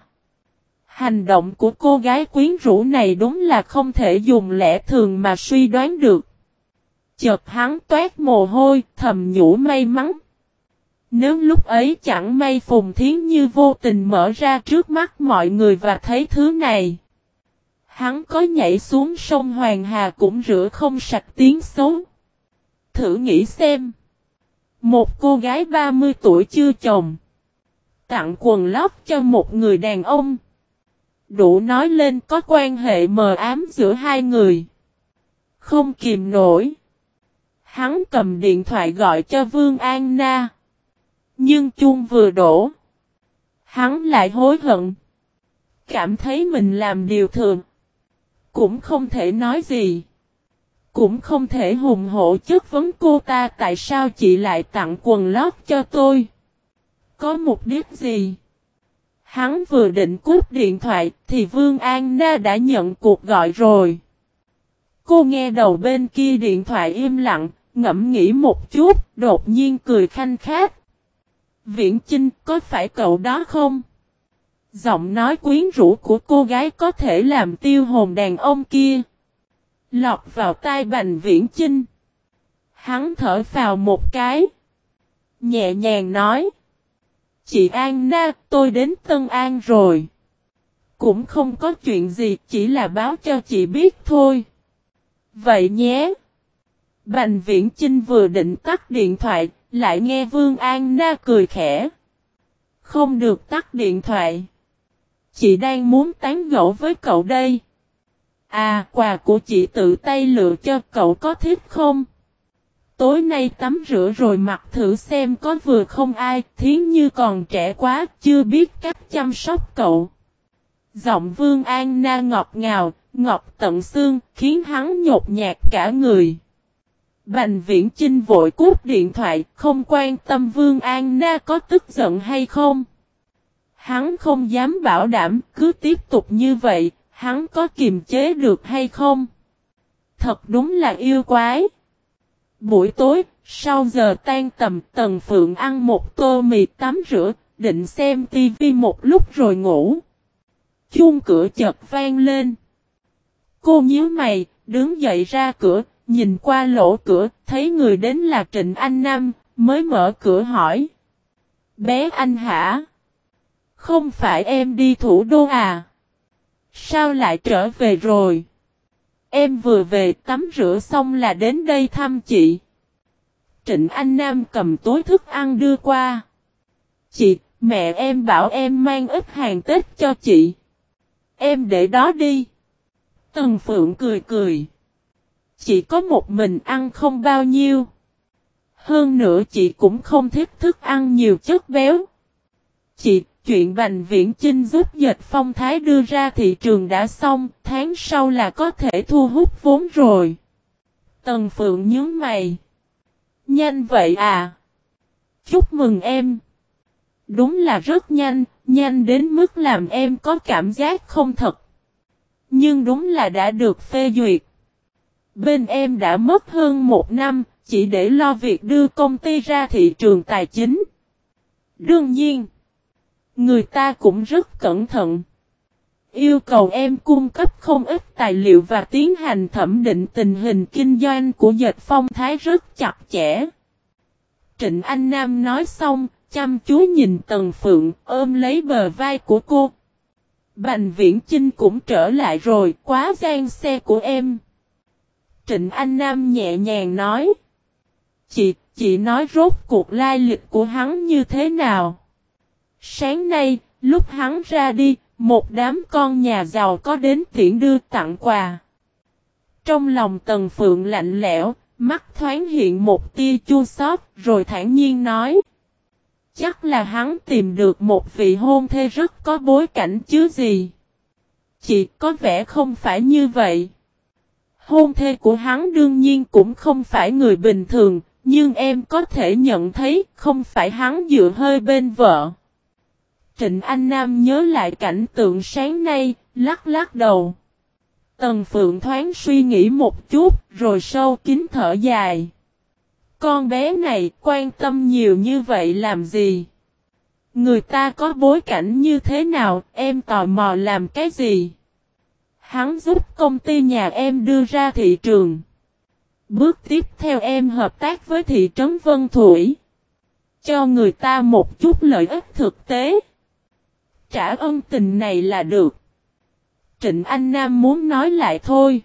Hành động của cô gái quyến rũ này đúng là không thể dùng lẽ thường mà suy đoán được. Chợt hắn toát mồ hôi, thầm nhủ may mắn. Nếu lúc ấy chẳng may Phùng Thiến Như vô tình mở ra trước mắt mọi người và thấy thứ này. Hắn có nhảy xuống sông Hoàng Hà cũng rửa không sạch tiếng xấu. Thử nghĩ xem. Một cô gái 30 tuổi chưa chồng. Tặng quần lót cho một người đàn ông. Đủ nói lên có quan hệ mờ ám giữa hai người. Không kìm nổi. Hắn cầm điện thoại gọi cho Vương An Na. Nhưng chuông vừa đổ. Hắn lại hối hận. Cảm thấy mình làm điều thường. Cũng không thể nói gì. Cũng không thể hùng hộ chất vấn cô ta tại sao chị lại tặng quần lót cho tôi. Có mục đích gì? Hắn vừa định cúp điện thoại thì Vương An Na đã nhận cuộc gọi rồi. Cô nghe đầu bên kia điện thoại im lặng, ngẫm nghĩ một chút, đột nhiên cười khanh khát. Viễn Chinh, có phải cậu đó không? Giọng nói quyến rũ của cô gái có thể làm tiêu hồn đàn ông kia. Lọt vào tai Bành Viễn Chinh. Hắn thở vào một cái. Nhẹ nhàng nói. Chị An Na, tôi đến Tân An rồi. Cũng không có chuyện gì, chỉ là báo cho chị biết thôi. Vậy nhé. Bành Viễn trinh vừa định tắt điện thoại, lại nghe Vương An Na cười khẽ. Không được tắt điện thoại. Chị đang muốn tán gẫu với cậu đây. À, quà của chị tự tay lựa cho cậu có thích không? Tối nay tắm rửa rồi mặc thử xem có vừa không ai, thiến như còn trẻ quá, chưa biết cách chăm sóc cậu. Giọng Vương An Na ngọt ngào, ngọt tận xương, khiến hắn nhột nhạt cả người. Bành viễn Trinh vội cút điện thoại, không quan tâm Vương An Na có tức giận hay không. Hắn không dám bảo đảm, cứ tiếp tục như vậy, hắn có kiềm chế được hay không? Thật đúng là yêu quái. Buổi tối, sau giờ tan tầm Tần Phượng ăn một tô mì tắm rửa, định xem tivi một lúc rồi ngủ. Chuông cửa chợt vang lên. Cô nhíu mày, đứng dậy ra cửa, nhìn qua lỗ cửa, thấy người đến là Trịnh Anh Nam, mới mở cửa hỏi. Bé anh hả? Không phải em đi thủ đô à? Sao lại trở về rồi? Em vừa về tắm rửa xong là đến đây thăm chị. Trịnh Anh Nam cầm tối thức ăn đưa qua. Chị, mẹ em bảo em mang ít hàng Tết cho chị. Em để đó đi. Tần Phượng cười cười. Chị có một mình ăn không bao nhiêu. Hơn nữa chị cũng không thích thức ăn nhiều chất béo. Chị, chuyện Bành Viễn Chinh giúp dịch phong thái đưa ra thị trường đã xong, tháng sau là có thể thu hút vốn rồi. Tần Phượng nhớ mày. Nhanh vậy à? Chúc mừng em. Đúng là rất nhanh, nhanh đến mức làm em có cảm giác không thật. Nhưng đúng là đã được phê duyệt. Bên em đã mất hơn một năm, chỉ để lo việc đưa công ty ra thị trường tài chính. Đương nhiên, người ta cũng rất cẩn thận. Yêu cầu em cung cấp không ít tài liệu và tiến hành thẩm định tình hình kinh doanh của dệt phong thái rất chặt chẽ. Trịnh Anh Nam nói xong, chăm chú nhìn Tần Phượng, ôm lấy bờ vai của cô. Bành Viễn Chinh cũng trở lại rồi, quá gian xe của em. Trịnh Anh Nam nhẹ nhàng nói. Chị, chị nói rốt cuộc lai lịch của hắn như thế nào? Sáng nay, lúc hắn ra đi, một đám con nhà giàu có đến tiễn đưa tặng quà. Trong lòng Tần Phượng lạnh lẽo, mắt thoáng hiện một tia chua xót, rồi thản nhiên nói. Chắc là hắn tìm được một vị hôn thê rất có bối cảnh chứ gì. Chị có vẻ không phải như vậy. Hôn thê của hắn đương nhiên cũng không phải người bình thường, nhưng em có thể nhận thấy không phải hắn dựa hơi bên vợ. Trịnh Anh Nam nhớ lại cảnh tượng sáng nay, lắc lắc đầu. Tần Phượng thoáng suy nghĩ một chút, rồi sâu kín thở dài. Con bé này quan tâm nhiều như vậy làm gì? Người ta có bối cảnh như thế nào, em tò mò làm cái gì? Hắn giúp công ty nhà em đưa ra thị trường. Bước tiếp theo em hợp tác với thị trấn Vân Thủy. Cho người ta một chút lợi ích thực tế. Trả ân tình này là được. Trịnh Anh Nam muốn nói lại thôi.